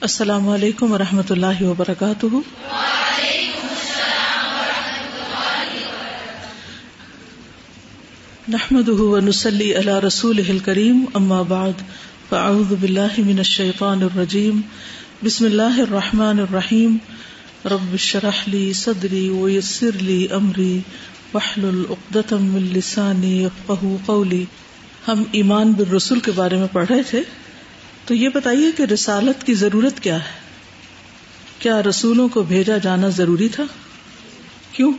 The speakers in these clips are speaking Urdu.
السلام علیکم و رحمۃ اللہ وبرکاتہ۔ نحمد نسلی اللہ رسول کریم اما بعد، فاعوذ باللہ من الشیطان الرجیم۔ بسم اللہ الرحمٰن الرحیم۔ رب شرح لی صدری ویسر لی امری۔ وحل العقدم السانی قولی۔ ہم ایمان بالرسول کے بارے میں پڑھ رہے تھے۔ تو یہ بتائیے کہ رسالت کی ضرورت کیا ہے؟ کیا رسولوں کو بھیجا جانا ضروری تھا؟ کیوں؟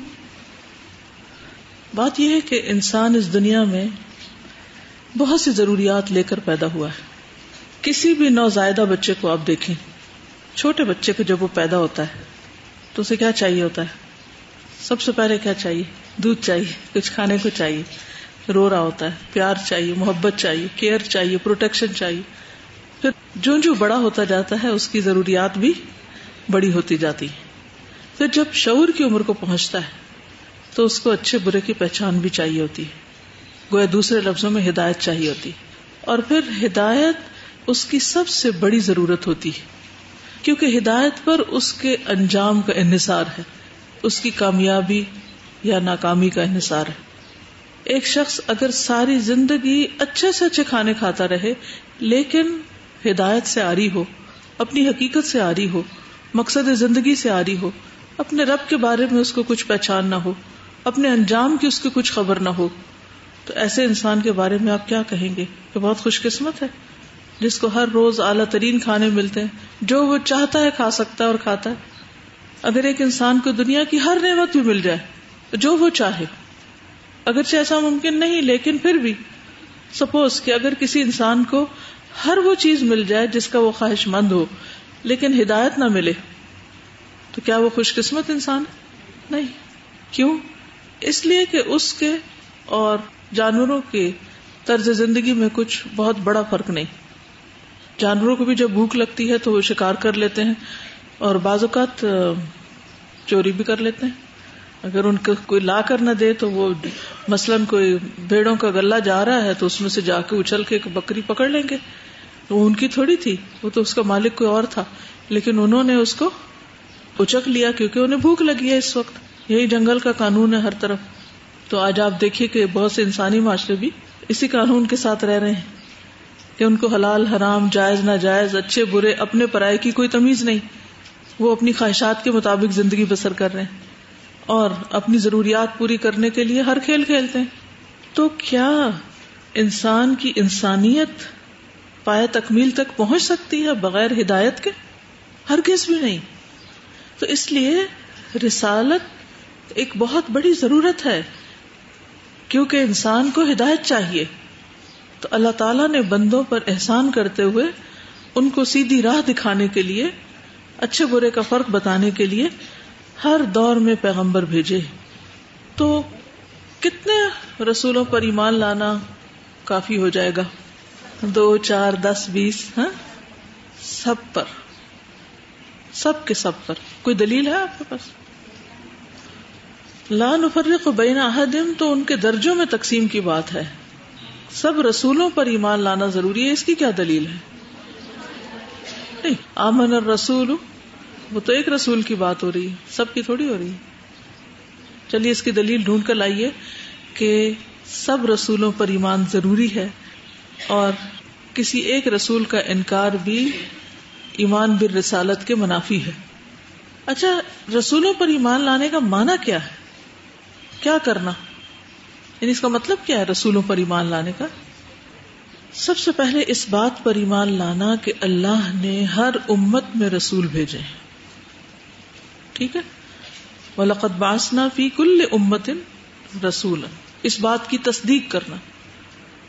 بات یہ ہے کہ انسان اس دنیا میں بہت سی ضروریات لے کر پیدا ہوا ہے۔ کسی بھی نوزائیدہ بچے کو آپ دیکھیں، چھوٹے بچے کو جب وہ پیدا ہوتا ہے، تو اسے کیا چاہیے ہوتا ہے؟ سب سے پہلے کیا چاہیے؟ دودھ چاہیے، کچھ کھانے کو چاہیے، رو رہا ہوتا ہے، پیار چاہیے، محبت چاہیے، کیئر چاہیے، پروٹیکشن چاہیے۔ پھر جو جو بڑا ہوتا جاتا ہے، اس کی ضروریات بھی بڑی ہوتی جاتی ہے پھر جب شعور کی عمر کو پہنچتا ہے، تو اس کو اچھے برے کی پہچان بھی چاہیے ہوتی ہے۔ گویا دوسرے لفظوں میں ہدایت چاہیے ہوتی اور پھر ہدایت اس کی سب سے بڑی ضرورت ہوتی ہے۔ کیونکہ ہدایت پر اس کے انجام کا انحصار ہے۔ اس کی کامیابی یا ناکامی کا انحصار ہے۔ ایک شخص اگر ساری زندگی اچھے سے اچھے کھانے کھاتا رہے، لیکن ہدایت سے آری ہو، اپنی حقیقت سے آری ہو، مقصد زندگی سے آری ہو، اپنے رب کے بارے میں اس کو کچھ پہچان نہ ہو، اپنے انجام کی اس کی کچھ خبر نہ ہو۔ تو ایسے انسان کے بارے میں آپ کیا کہیں گے؟ کہ بہت خوش قسمت ہے۔ جس کو ہر روز اعلیٰ ترین کھانے ملتے ہیں، جو وہ چاہتا ہے کھا سکتا ہے اور کھاتا ہے۔ اگر ایک انسان کو دنیا کی ہر نعمت بھی مل جائے، جو وہ چاہے۔ اگرچہ ایسا ممکن نہیں، لیکن پھر بھی۔ سپوز کہ اگر کسی انسان کو ہر وہ چیز مل جائے جس کا وہ خواہش مند ہو، لیکن ہدایت نہ ملے، تو کیا وہ خوش قسمت انسان نہیں۔ کیوں؟ اس لیے کہ اس کے اور جانوروں کے طرز زندگی میں کچھ بہت بڑا فرق نہیں۔ جانوروں کو بھی جب بھوک لگتی ہے تو وہ شکار کر لیتے ہیں اور بعض اوقات چوری بھی کر لیتے ہیں۔ اگر ان کو کوئی لا کر نہ دے تو وہ مثلاً کوئی بھیڑوں کا گلا جا رہا ہے تو اس میں سے جا کے اچھل کے ایک بکری پکڑ لیں گے۔ وہ ان کی تھوڑی تھی، وہ تو اس کا مالک کوئی اور تھا۔ لیکن انہوں نے اس کو اچک لیا کیونکہ انہیں بھوک لگی ہے اس وقت۔ یہی جنگل کا قانون ہے ہر طرف۔ تو آج آپ دیکھیے کہ بہت سے انسانی معاشرے بھی اسی قانون کے ساتھ رہ رہے ہیں کہ ان کو حلال، حرام، جائز، ناجائز، اچھے، برے، اپنے پرائے کی کوئی تمیز نہیں۔ وہ اپنی خواہشات کے مطابق زندگی بسر کر رہے ہیں۔ اور اپنی ضروریات پوری کرنے کے لیے ہر کھیل کھیلتے ہیں۔ تو کیا انسان کی انسانیت پایا تکمیل تک پہنچ سکتی ہے بغیر ہدایت کے؟ ہر کس بھی نہیں۔ تو اس لیے رسالت ایک بہت بڑی ضرورت ہے، کیونکہ انسان کو ہدایت چاہیے۔ تو اللہ تعالیٰ نے بندوں پر احسان کرتے ہوئے ان کو سیدھی راہ دکھانے کے لیے، اچھے برے کا فرق بتانے کے لیے ہر دور میں پیغمبر بھیجے۔ تو کتنے رسولوں پر ایمان لانا کافی ہو جائے گا۔ دو، چار، دس، بیس ہاں؟ سب پر۔ سب کے سب پر۔ کوئی دلیل ہے آپ کے پاس؟ لان نفرق بین احدم تو ان کے درجوں میں تقسیم کی بات ہے۔ سب رسولوں پر ایمان لانا ضروری ہے، اس کی کیا دلیل ہے؟ آمن الرسول وہ تو ایک رسول کی بات ہو رہی سب کی تھوڑی ہو رہی چلیے، اس کی دلیل ڈھونڈ کر لائیے کہ سب رسولوں پر ایمان ضروری ہے اور کسی ایک رسول کا انکار بھی ایمان بر رسالت کے منافی ہے۔ اچھا رسولوں پر ایمان لانے کا معنی کیا ہے؟ کیا کرنا؟ یعنی اس کا مطلب کیا ہے رسولوں پر ایمان لانے کا؟ سب سے پہلے اس بات پر ایمان لانا کہ اللہ نے ہر امت میں رسول بھیجے ہیں۔ ٹھیک ہے؟ وَلَقَدْ بَعَثْنَا فِي كُلِّ أُمَّةٍ رَسُولًا۔ اس بات کی تصدیق کرنا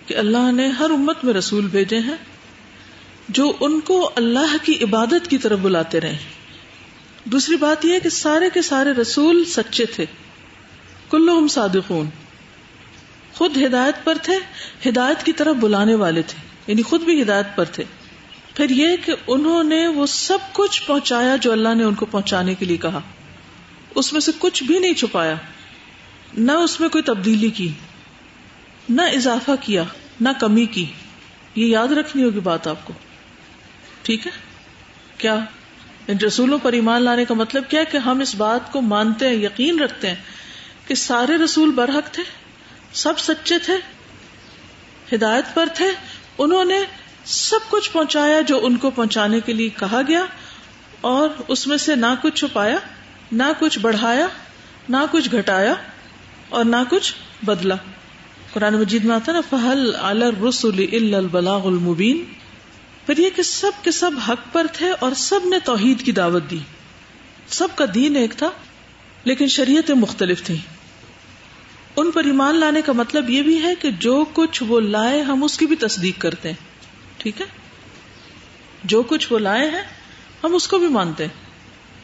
کہ اللہ نے ہر امت میں رسول بھیجے ہیں جو ان کو اللہ کی عبادت کی طرف بلاتے رہے دوسری بات یہ کہ سارے کے سارے رسول سچے تھے۔ کلو صادقون۔ خود ہدایت پر تھے، ہدایت کی طرف بلانے والے تھے۔ یعنی خود بھی ہدایت پر تھے۔ پھر یہ کہ انہوں نے وہ سب کچھ پہنچایا جو اللہ نے ان کو پہنچانے کے لیے کہا۔ اس میں سے کچھ بھی نہیں چھپایا۔ نہ اس میں کوئی تبدیلی کی، نہ اضافہ کیا، نہ کمی کی۔ یہ یاد رکھنی ہوگی بات آپ کو۔ ٹھیک ہے؟ کیا؟ ان رسولوں پر ایمان لانے کا مطلب کیا کہ ہم اس بات کو مانتے ہیں، یقین رکھتے ہیں کہ سارے رسول برحق تھے، سب سچے تھے، ہدایت پر تھے۔ انہوں نے سب کچھ پہنچایا جو ان کو پہنچانے کے لیے کہا گیا اور اس میں سے نہ کچھ چھپایا، نہ کچھ بڑھایا، نہ کچھ گھٹایا اور نہ کچھ بدلا۔ قرآن مجید میں آتا نا فہل الرسول البلاغ المبین پھر یہ کہ سب کے سب حق پر تھے اور سب نے توحید کی دعوت دی۔ سب کا دین ایک تھا، لیکن شریعتیں مختلف تھیں۔ ان پر ایمان لانے کا مطلب یہ بھی ہے کہ جو کچھ وہ لائے، ہم اس کی بھی تصدیق کرتے ہیں۔ ٹھیک ہے؟ جو کچھ وہ لائے ہیں، ہم اس کو بھی مانتے ہیں۔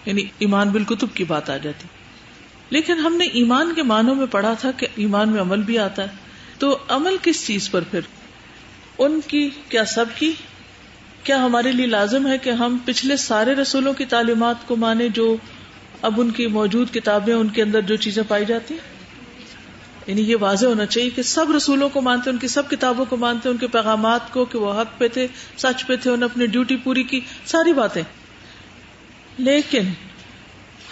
یعنی ایمان بالکتب کی بات آ جاتی۔ لیکن ہم نے ایمان کے معنوں میں پڑھا تھا کہ ایمان میں عمل بھی آتا ہے۔ تو عمل کس چیز پر پھر؟ ان کی کیا سب کی؟ کیا ہمارے لیے لازم ہے کہ ہم پچھلے سارے رسولوں کی تعلیمات کو مانے جو اب ان کی موجود کتابیں، ان کے اندر جو چیزیں پائی جاتی ہیں؟ یعنی یہ واضح ہونا چاہیے کہ سب رسولوں کو مانتے ان کی سب کتابوں کو مانتے ان کے پیغامات کو، کہ وہ حق پہ تھے، سچ پہ تھے، انہوں نے اپنی ڈیوٹی پوری کی، ساری باتیں۔ لیکن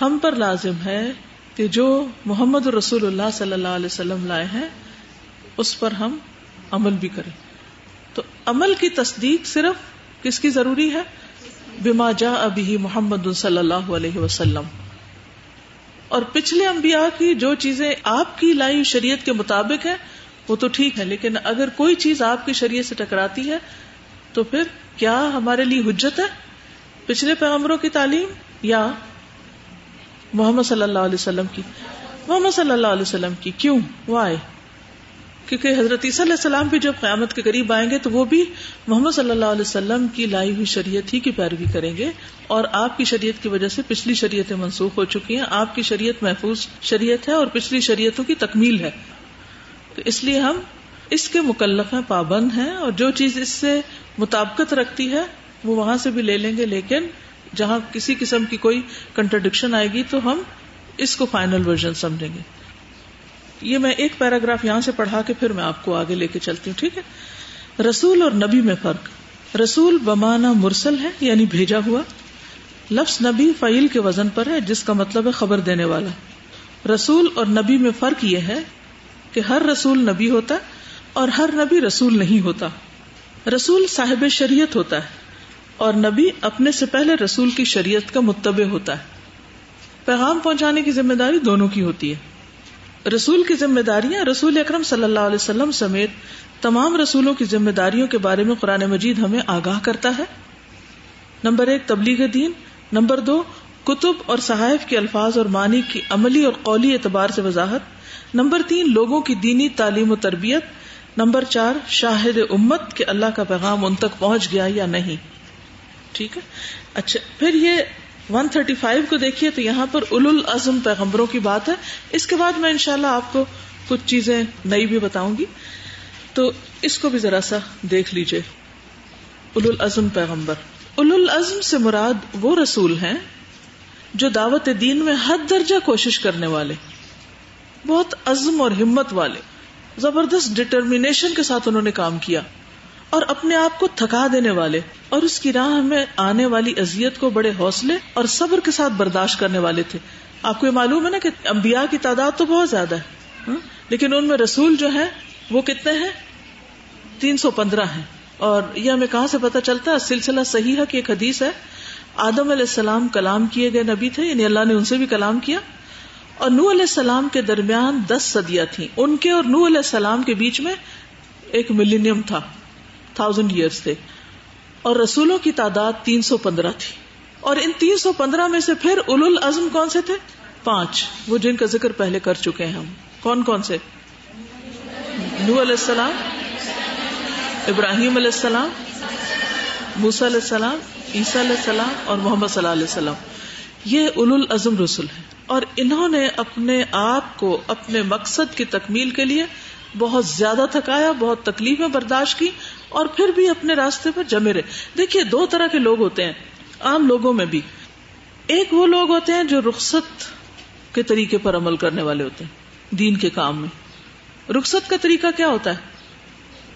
ہم پر لازم ہے کہ جو محمد رسول اللہ صلی اللہ علیہ وسلم لائے ہیں، اس پر ہم عمل بھی کریں۔ تو عمل کی تصدیق صرف کس کی ضروری ہے؟ بما جا ابھی محمد صلی اللہ علیہ وسلم۔ اور پچھلے انبیاء کی جو چیزیں آپ کی لائی شریعت کے مطابق ہے وہ تو ٹھیک ہے لیکن اگر کوئی چیز آپ کی شریعت سے ٹکراتی ہے، تو پھر کیا ہمارے لیے حجت ہے؟ پچھلے پیغمبروں کی تعلیم یا محمد صلی اللہ علیہ وسلم کی؟ محمد صلی اللہ علیہ وسلم کی، کیوں؟ وائے کیونکہ حضرت عیسیٰ علیہ السلام بھی جب قیامت کے قریب آئیں گے تو وہ بھی محمد صلی اللہ علیہ وسلم کی لائی ہوئی شریعت ہی کی پیروی کریں گے اور آپ کی شریعت کی وجہ سے پچھلی شریعتیں منسوخ ہو چکی ہیں۔ آپ کی شریعت محفوظ شریعت ہے اور پچھلی شریعتوں کی تکمیل ہے۔ تو اس لیے ہم اس کے مکلف ہیں، پابند ہیں اور جو چیز اس سے مطابقت رکھتی ہے، وہ وہاں سے بھی لے لیں گے۔ لیکن جہاں کسی قسم کی کوئی کنٹرڈکشن آئے گی تو ہم اس کو فائنل ورژن سمجھیں گے۔ یہ میں ایک پیراگراف یہاں سے پڑھا کے پھر میں آپ کو آگے لے کے چلتی ہوں، ٹھیک ہے؟ رسول اور نبی میں فرق۔ رسول بمانا مرسل ہے یعنی بھیجا ہوا۔ لفظ نبی فعیل کے وزن پر ہے، جس کا مطلب ہے خبر دینے والا۔ رسول اور نبی میں فرق یہ ہے کہ ہر رسول نبی ہوتا ہے اور ہر نبی رسول نہیں ہوتا۔ رسول صاحب شریعت ہوتا ہے اور نبی اپنے سے پہلے رسول کی شریعت کا متبع ہوتا ہے۔ پیغام پہنچانے کی ذمہ داری دونوں کی ہوتی ہے۔ رسول کی ذمہ داریاں رسول اکرم صلی اللہ علیہ وسلم سمیت تمام رسولوں کی ذمہ داریوں کے بارے میں قرآن مجید ہمیں آگاہ کرتا ہے۔ نمبر ایک، تبلیغ دین۔ نمبر دو، کتب اور صحائف کے الفاظ اور معنی کی عملی اور قولی اعتبار سے وضاحت۔ نمبر تین، لوگوں کی دینی تعلیم و تربیت۔ نمبر چار، شاہد امت کہ اللہ کا پیغام ان تک پہنچ گیا یا نہیں۔ ٹھیک ہے؟ اچھا پھر یہ ون تھرٹی فائیو کو دیکھیے تو یہاں پر اول العزم پیغمبروں کی بات ہے۔ اس کے بعد میں انشاءاللہ شاء آپ کو کچھ چیزیں نئی بھی بتاؤں گی۔ تو اس کو بھی ذرا سا دیکھ لیجیے اول العزم پیغمبر۔ اول العزم سے مراد وہ رسول ہیں جو دعوت دین میں حد درجہ کوشش کرنے والے، بہت عزم اور ہمت والے، زبردست ڈٹرمینیشن کے ساتھ انہوں نے کام کیا۔ اور اپنے آپ کو تھکا دینے والے اور اس کی راہ میں آنے والی ازیت کو بڑے حوصلے اور صبر کے ساتھ برداشت کرنے والے تھے۔ آپ کو یہ معلوم ہے نا کہ انبیاء کی تعداد تو بہت زیادہ ہے۔ لیکن ان میں رسول جو ہے وہ کتنے ہیں؟ تین سو پندرہ ہیں۔ اور یہ ہمیں کہاں سے پتا چلتا ہے؟ سلسلہ صحیح ہے کہ ایک حدیث ہے۔ آدم علیہ السلام کلام کیے گئے نبی تھے یعنی اللہ نے ان سے بھی کلام کیا۔ اور نو علیہ السلام کے درمیان دس صدیاں تھیں۔ ان کے اور نو علیہ السلام کے بیچ میں ایک ملینیم تھا۔ تھاؤزینڈ ایئرس تھے۔ اور رسولوں کی تعداد تین سو پندرہ تھی۔ اور ان تین سو پندرہ میں سے پھر اول العزم کون سے تھے؟ پانچ۔ وہ جن کا ذکر پہلے کر چکے ہیں ہم۔ کون کون سے؟ نو علیہ السلام، ابراہیم علیہ السلام موسا علیہ السلام، عیسیٰ علیہ السلام اور محمد صلی اللہ علیہ وسلم۔ یہ اول العزم رسول ہے اور انہوں نے اپنے آپ کو اپنے مقصد کی تکمیل کے لیے بہت زیادہ تھکایا، بہت تکلیفیں برداشت کی۔ اور پھر بھی اپنے راستے پر جمے رہے۔ دیکھیے، دو طرح کے لوگ ہوتے ہیں، عام لوگوں میں بھی۔ ایک وہ لوگ ہوتے ہیں جو رخصت کے طریقے پر عمل کرنے والے ہوتے ہیں، دین کے کام میں۔ رخصت کا طریقہ کیا ہوتا ہے؟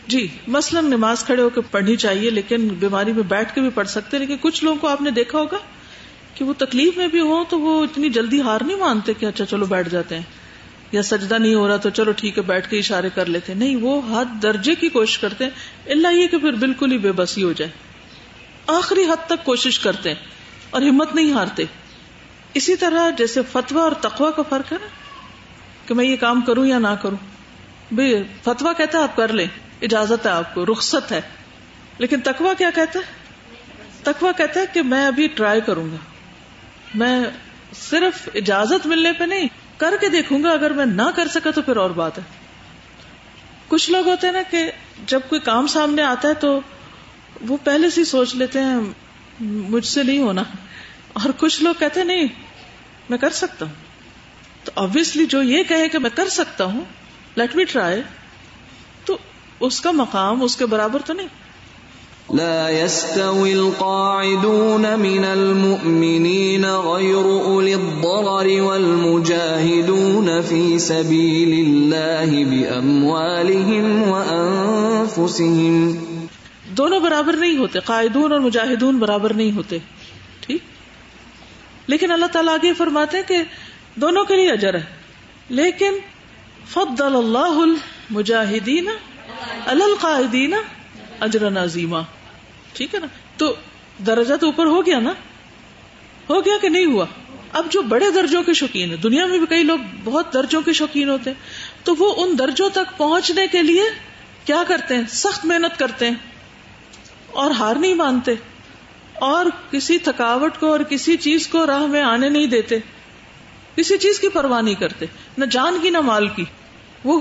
جی مثلاً نماز کھڑے ہو کے پڑھنی چاہیے، لیکن بیماری میں بیٹھ کے بھی پڑھ سکتے لیکن کچھ لوگوں کو آپ نے دیکھا ہوگا کہ وہ تکلیف میں بھی ہو تو وہ اتنی جلدی ہار نہیں مانتے کہ اچھا چلو بیٹھ جاتے ہیں۔ یا سجدہ نہیں ہو رہا تو چلو ٹھیک ہے، بیٹھ کے اشارے کر لیتے نہیں، وہ حد درجے کی کوشش کرتے ہیں۔ اللہ یہ کہ پھر بالکل ہی بے بسی ہو جائے۔ آخری حد تک کوشش کرتے ہیں اور ہمت نہیں ہارتے۔ اسی طرح جیسے فتوا اور تقوا کا فرق ہے نا، کہ میں یہ کام کروں یا نہ کروں۔ بھائی فتوا کہتا ہے آپ کر لیں، اجازت ہے آپ کو، رخصت ہے۔ لیکن تکوا کیا کہتا ہے؟ تکوا کہتا ہے کہ میں ابھی ٹرائی کروں گا۔ میں صرف اجازت ملنے پہ نہیں کر کے دیکھوں گا، اگر میں نہ کر سکا تو پھر اور بات ہے۔ کچھ لوگ ہوتے ہیں نا کہ جب کوئی کام سامنے آتا ہے تو وہ پہلے سے سوچ لیتے ہیں، مجھ سے نہیں ہونا۔ اور کچھ لوگ کہتے ہیں، نہیں، میں کر سکتا ہوں۔ تو آبیسلی جو یہ کہے کہ میں کر سکتا ہوں لیٹ می ٹرائی تو اس کا مقام، اس کے برابر تو نہیں۔ لا يستوي القاعدون من المؤمنين غير أولي الضرر والمجاهدون في سبيل الله بأموالهم وأنفسهم. دونوں برابر نہیں ہوتے قائدون اور مجاہدون برابر نہیں ہوتے، ٹھیک؟ لیکن اللہ تعالیٰ آگے فرماتے ہیں کہ دونوں کے لیے اجر ہے، لیکن فضل اللہ المجاہدین القاعدین اجر نظیمہ ٹھیک ہے نا؟ تو درجہ تو اوپر ہو گیا نا؟ ہو گیا کہ نہیں ہوا؟ اب جو بڑے درجوں کے شوقین ہیں، دنیا میں بھی کئی لوگ بہت درجوں کے شوقین ہوتے ہیں، تو وہ ان درجوں تک پہنچنے کے لیے کیا کرتے ہیں؟ سخت محنت کرتے ہیں، اور ہار نہیں مانتے، اور کسی تھکاوٹ کو اور کسی چیز کو راہ میں آنے نہیں دیتے، کسی چیز کی پرواہ نہیں کرتے، نہ جان کی نہ مال کی، وہ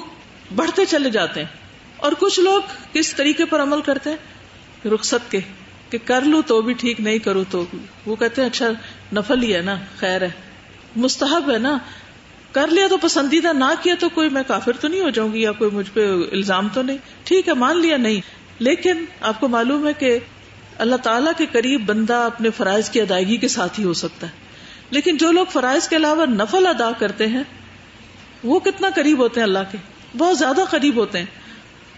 بڑھتے چلے جاتے ہیں۔ اور کچھ لوگ کس طریقے پر عمل کرتے ہیں؟ رخصت کے کہ کر لوں تو بھی ٹھیک، نہیں کروں تو وہ کہتے ہیں اچھا نفل ہی ہے نا، خیر ہے۔ مستحب ہے نا۔ کر لیا تو پسندیدہ نہ کیا تو کوئی، میں کافر تو نہیں ہو جاؤں گی یا کوئی مجھ پہ الزام تو نہیں۔ ٹھیک ہے، مان لیا نہیں۔ لیکن آپ کو معلوم ہے کہ اللہ تعالیٰ کے قریب بندہ اپنے فرائض کی ادائیگی کے ساتھ ہی ہو سکتا ہے۔ لیکن جو لوگ فرائض کے علاوہ نفل ادا کرتے ہیں، وہ کتنا قریب ہوتے ہیں اللہ کے؟ بہت زیادہ قریب ہوتے ہیں۔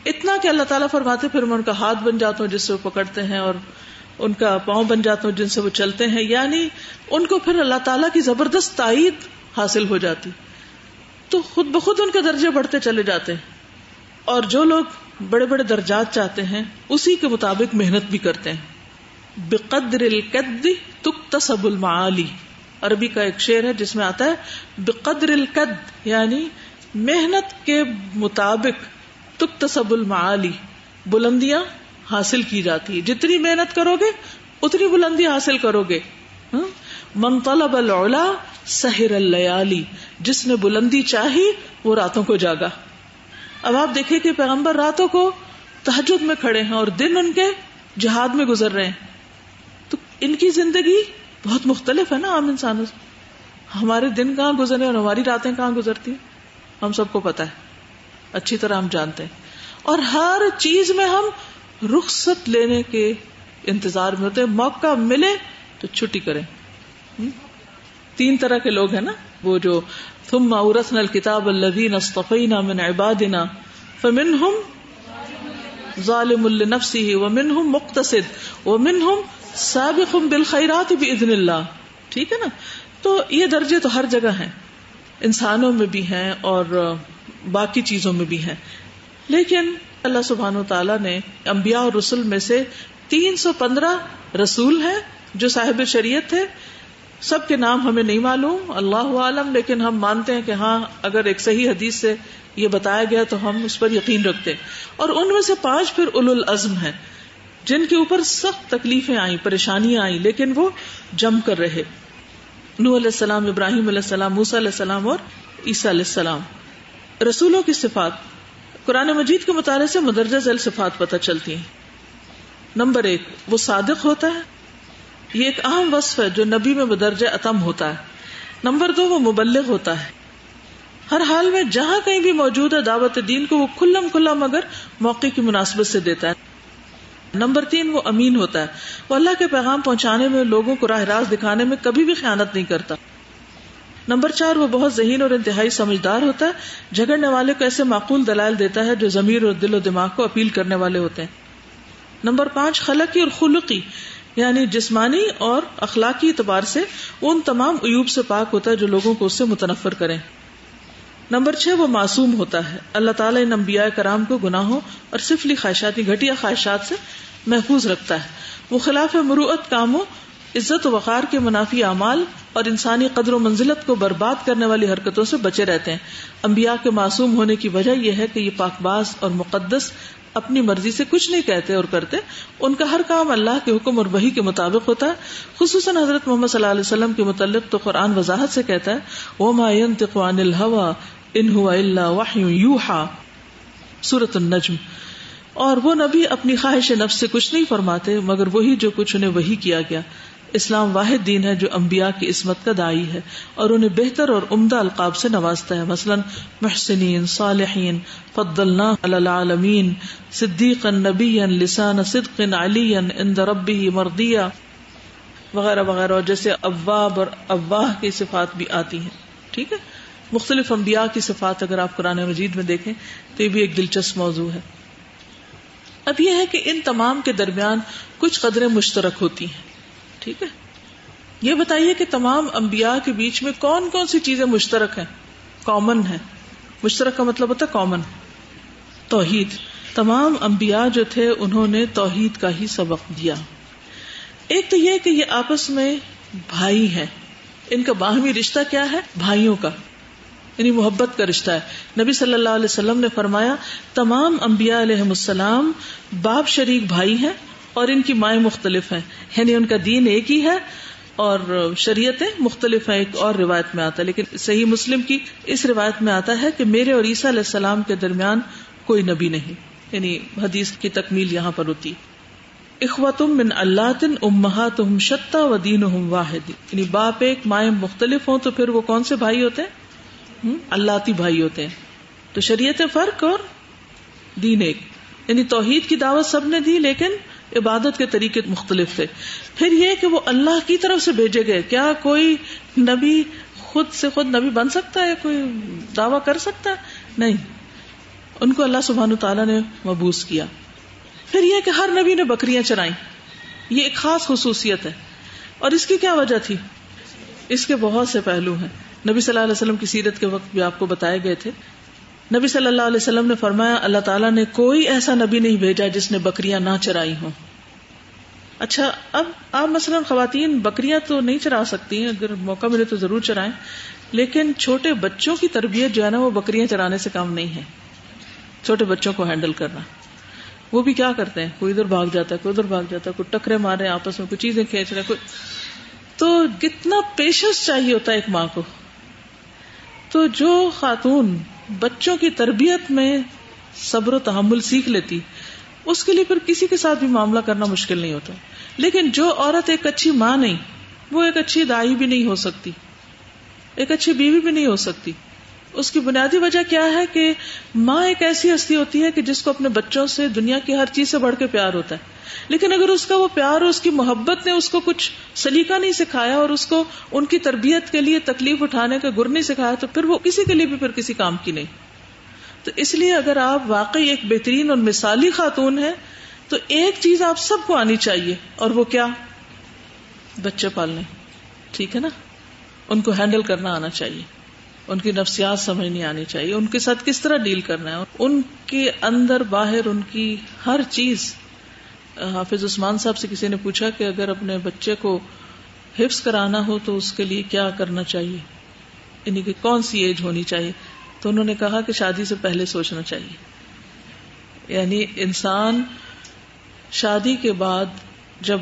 اتنا کہ اللہ تعالیٰ فرماتے پھر میں ان کا ہاتھ بن جاتا ہوں جس سے وہ پکڑتے ہیں اور ان کا پاؤں بن جاتا ہوں جن سے وہ چلتے ہیں۔ یعنی ان کو پھر اللہ تعالیٰ کی زبردست تائید حاصل ہو جاتی۔ تو خود بخود ان کے درجے بڑھتے چلے جاتے ہیں۔ اور جو لوگ بڑے بڑے درجات چاہتے ہیں، اسی کے مطابق محنت بھی کرتے ہیں۔ بقدر القد تکتسب المعالی۔ عربی کا ایک شعر ہے جس میں آتا ہے، بقدر القد یعنی محنت کے مطابق۔ تک تصب المعالی، بلندیاں حاصل کی جاتی ہے جتنی محنت کرو گے، اتنی بلندی حاصل کرو گے۔ ہاں؟ من طلب العلا سحر اللیالی، جس نے بلندی چاہی، وہ راتوں کو جاگا۔ اب آپ دیکھیں کہ پیغمبر راتوں کو تحجد میں کھڑے ہیں اور دن ان کے جہاد میں گزر رہے ہیں۔ تو ان کی زندگی بہت مختلف ہے نا عام انسانوں سے۔ ہمارے دن کہاں گزرے اور ہماری راتیں کہاں گزرتی ہم سب کو پتا ہے۔ اچھی طرح ہم جانتے ہیں۔ اور ہر چیز میں ہم رخصت لینے کے انتظار میں ہوتے موقع ملے تو چھٹی کریں۔ تین طرح کے لوگ ہیں نا۔ وہ جو تم مورس نل الدین من عبادنا فمن ہم ظالم النفسی و من ہم مختصد و من ہم سابق بالخیرات باذن اللہ ٹھیک ہے نا؟ تو یہ درجے تو ہر جگہ ہیں۔ انسانوں میں بھی ہیں اور باقی چیزوں میں بھی ہیں۔ لیکن اللہ سبحان و تعالیٰ نے انبیاء اور رسول میں سے تین سو پندرہ رسول ہیں جو صاحب شریعت تھے۔ سب کے نام ہمیں نہیں معلوم، اللہ عالم، لیکن ہم مانتے ہیں کہ ہاں اگر ایک صحیح حدیث سے یہ بتایا گیا تو ہم اس پر یقین رکھتے۔ اور ان میں سے پانچ پھر اول العزم ہیں، جن کے اوپر سخت تکلیفیں آئیں، پریشانیاں آئیں، لیکن وہ جم کر رہے۔ نو علیہ السلام، ابراہیم علیہ السلام، موسیٰ علیہ السلام اور عیسیٰ علیہ السلام۔ رسولوں کی صفات، قرآن مجید کے مطالعے سے مدرجہ ذیل صفات پتہ چلتی ہیں۔ نمبر ایک، وہ صادق ہوتا ہے۔ یہ ایک اہم وصف ہے جو نبی میں مدرجہ اتم ہوتا ہے۔ نمبر دو، وہ مبلغ ہوتا ہے۔ ہر حال میں جہاں کہیں بھی موجود ہے دعوت دین کو وہ کھلم کھلا مگر موقع کی مناسبت سے دیتا ہے۔ نمبر تین، وہ امین ہوتا ہے۔ وہ اللہ کے پیغام پہنچانے میں، لوگوں کو راہ راست دکھانے میں کبھی بھی خیانت نہیں کرتا۔ نمبر چار، وہ بہت ذہین اور انتہائی سمجھدار ہوتا ہے، جھگڑنے والے کو ایسے معقول دلائل دیتا ہے جو ضمیر اور دل و دماغ کو اپیل کرنے والے ہوتے ہیں۔ نمبر پانچ، خلقی اور خلقی یعنی جسمانی اور اخلاقی اعتبار سے ان تمام عیوب سے پاک ہوتا ہے جو لوگوں کو اس سے متنفر کریں۔ نمبر چھ، وہ معصوم ہوتا ہے۔ اللہ تعالیٰ ان انبیاء کرام کو گناہوں اور سفلی خواہشاتی، گھٹیا خواہشات سے محفوظ رکھتا ہے۔ وہ خلاف مروعت کاموں عزت و وقار کے منافی اعمال اور انسانی قدر و منزلت کو برباد کرنے والی حرکتوں سے بچے رہتے ہیں۔ انبیاء کے معصوم ہونے کی وجہ یہ ہے کہ یہ پاک باز اور مقدس اپنی مرضی سے کچھ نہیں کہتے اور کرتے۔ ان کا ہر کام اللہ کے حکم اور وہی کے مطابق ہوتا ہے۔ خصوصاً حضرت محمد صلی اللہ علیہ وسلم کے متعلق تو قرآن وضاحت سے کہتا ہے وہ ماین تقوان الحوا ان یوحا سورت النجم۔ اور وہ نبی اپنی خواہش نفس سے کچھ نہیں فرماتے، مگر وہی جو کچھ انہیں وہی کیا گیا۔ اسلام واحد دین ہے جو انبیاء کی عصمت کا دائی ہے اور انہیں بہتر اور عمدہ القاب سے نوازتا ہے۔ مثلا، محسنین، صالحین، فضلنا علی العالمین صدیق نبی لسان صدق علی عند ربی مردیا وغیرہ وغیرہ۔ اور جیسے اواب اور اواہ کی صفات بھی آتی ہیں۔ ٹھیک ہے؟ مختلف انبیاء کی صفات اگر آپ قرآن مجید میں دیکھیں تو یہ بھی ایک دلچسپ موضوع ہے۔ اب یہ ہے کہ ان تمام کے درمیان کچھ قدریں مشترک ہوتی ہیں۔ ٹھیک ہے؟ یہ بتائیے کہ تمام انبیاء کے بیچ میں کون کون سی چیزیں مشترک ہیں؟ کامن ہے مشترک کا مطلب ہوتا ہے کامن توحید۔ تمام انبیاء جو تھے، انہوں نے توحید کا ہی سبق دیا۔ ایک تو یہ کہ یہ آپس میں بھائی ہیں۔ ان کا باہمی رشتہ کیا ہے؟ بھائیوں کا۔ یعنی محبت کا رشتہ ہے۔ نبی صلی اللہ علیہ وسلم نے فرمایا، تمام انبیاء علیہ السلام باپ شریک بھائی ہیں۔ اور ان کی مائیں مختلف ہیں۔ یعنی ان کا دین ایک ہی ہے اور شریعتیں مختلف ہیں، ایک اور روایت میں آتا ہے۔ لیکن صحیح مسلم کی اس روایت میں آتا ہے کہ میرے اور عیسیٰ علیہ السلام کے درمیان کوئی نبی نہیں۔ یعنی حدیث کی تکمیل یہاں پر ہوتی۔ اخوتم من اللہ تن امہا تم شتا و دین واحد۔ یعنی باپ ایک، مائیں مختلف ہوں تو پھر وہ کون سے بھائی ہوتے ہیں؟ اللہ بھائی ہوتے ہیں۔ تو شریعت فرق اور دین ایک۔ یعنی توحید کی دعوت سب نے دی، لیکن عبادت کے طریقے مختلف تھے۔ پھر یہ کہ وہ اللہ کی طرف سے بھیجے گئے، کیا کوئی نبی خود سے خود نبی بن سکتا ہے کوئی دعوی کر سکتا ہے؟ نہیں۔ ان کو اللہ سبحان تعالیٰ نے مبوس کیا۔ پھر یہ کہ ہر نبی نے بکریاں چرائیں۔ یہ ایک خاص خصوصیت ہے۔ اور اس کی کیا وجہ تھی؟ اس کے بہت سے پہلو ہیں۔ نبی صلی اللہ علیہ وسلم کی سیرت کے وقت بھی آپ کو بتائے گئے تھے۔ نبی صلی اللہ علیہ وسلم نے فرمایا، اللہ تعالیٰ نے کوئی ایسا نبی نہیں بھیجا جس نے بکریاں نہ چرائی ہوں۔ اچھا اب آپ مثلاً خواتین بکریاں تو نہیں چرا سکتی ہیں، اگر موقع ملے تو ضرور چرائیں، لیکن چھوٹے بچوں کی تربیت جو ہے نا، وہ بکریاں چرانے سے کم نہیں ہے۔ چھوٹے بچوں کو ہینڈل کرنا۔ وہ بھی کیا کرتے ہیں؟ کوئی ادھر بھاگ جاتا ہے، کوئی ادھر بھاگ جاتا ہے، کوئی ٹکرے مارے آپس میں کوئی چیزیں کھینچ رہے کوئی۔ تو کتنا پیشنس چاہیے ہوتا ہے ایک ماں کو؟ تو جو خاتون بچوں کی تربیت میں صبر و تحمل سیکھ لیتی، اس کے لیے پھر کسی کے ساتھ بھی معاملہ کرنا مشکل نہیں ہوتا۔ لیکن جو عورت ایک اچھی ماں نہیں، وہ ایک اچھی دائی بھی نہیں ہو سکتی، ایک اچھی بیوی بھی نہیں ہو سکتی۔ اس کی بنیادی وجہ کیا ہے کہ ماں ایک ایسی ہستی ہوتی ہے کہ جس کو اپنے بچوں سے دنیا کی ہر چیز سے بڑھ کے پیار ہوتا ہے۔ لیکن اگر اس کا وہ پیار اور اس کی محبت نے اس کو کچھ سلیقہ نہیں سکھایا اور اس کو ان کی تربیت کے لیے تکلیف اٹھانے کا گر نہیں سکھایا تو پھر وہ کسی کے لیے بھی پھر کسی کام کی نہیں۔ تو اس لیے اگر آپ واقعی ایک بہترین اور مثالی خاتون ہیں، تو ایک چیز آپ سب کو آنی چاہیے، اور وہ کیا؟ بچے پالنے۔ ٹھیک ہے نا؟ ان کو ہینڈل کرنا آنا چاہیے۔ ان کی نفسیات سمجھنی آنی چاہیے۔ ان کے ساتھ کس طرح ڈیل کرنا ہے؟ ان کے اندر باہر ان کی ہر چیز۔ حافظ عثمان صاحب سے کسی نے پوچھا کہ اگر اپنے بچے کو حفظ کرانا ہو تو اس کے لیے کیا کرنا چاہیے؟ یعنی کہ کون سی ایج ہونی چاہیے؟ تو انہوں نے کہا کہ شادی سے پہلے سوچنا چاہیے۔ یعنی انسان شادی کے بعد جب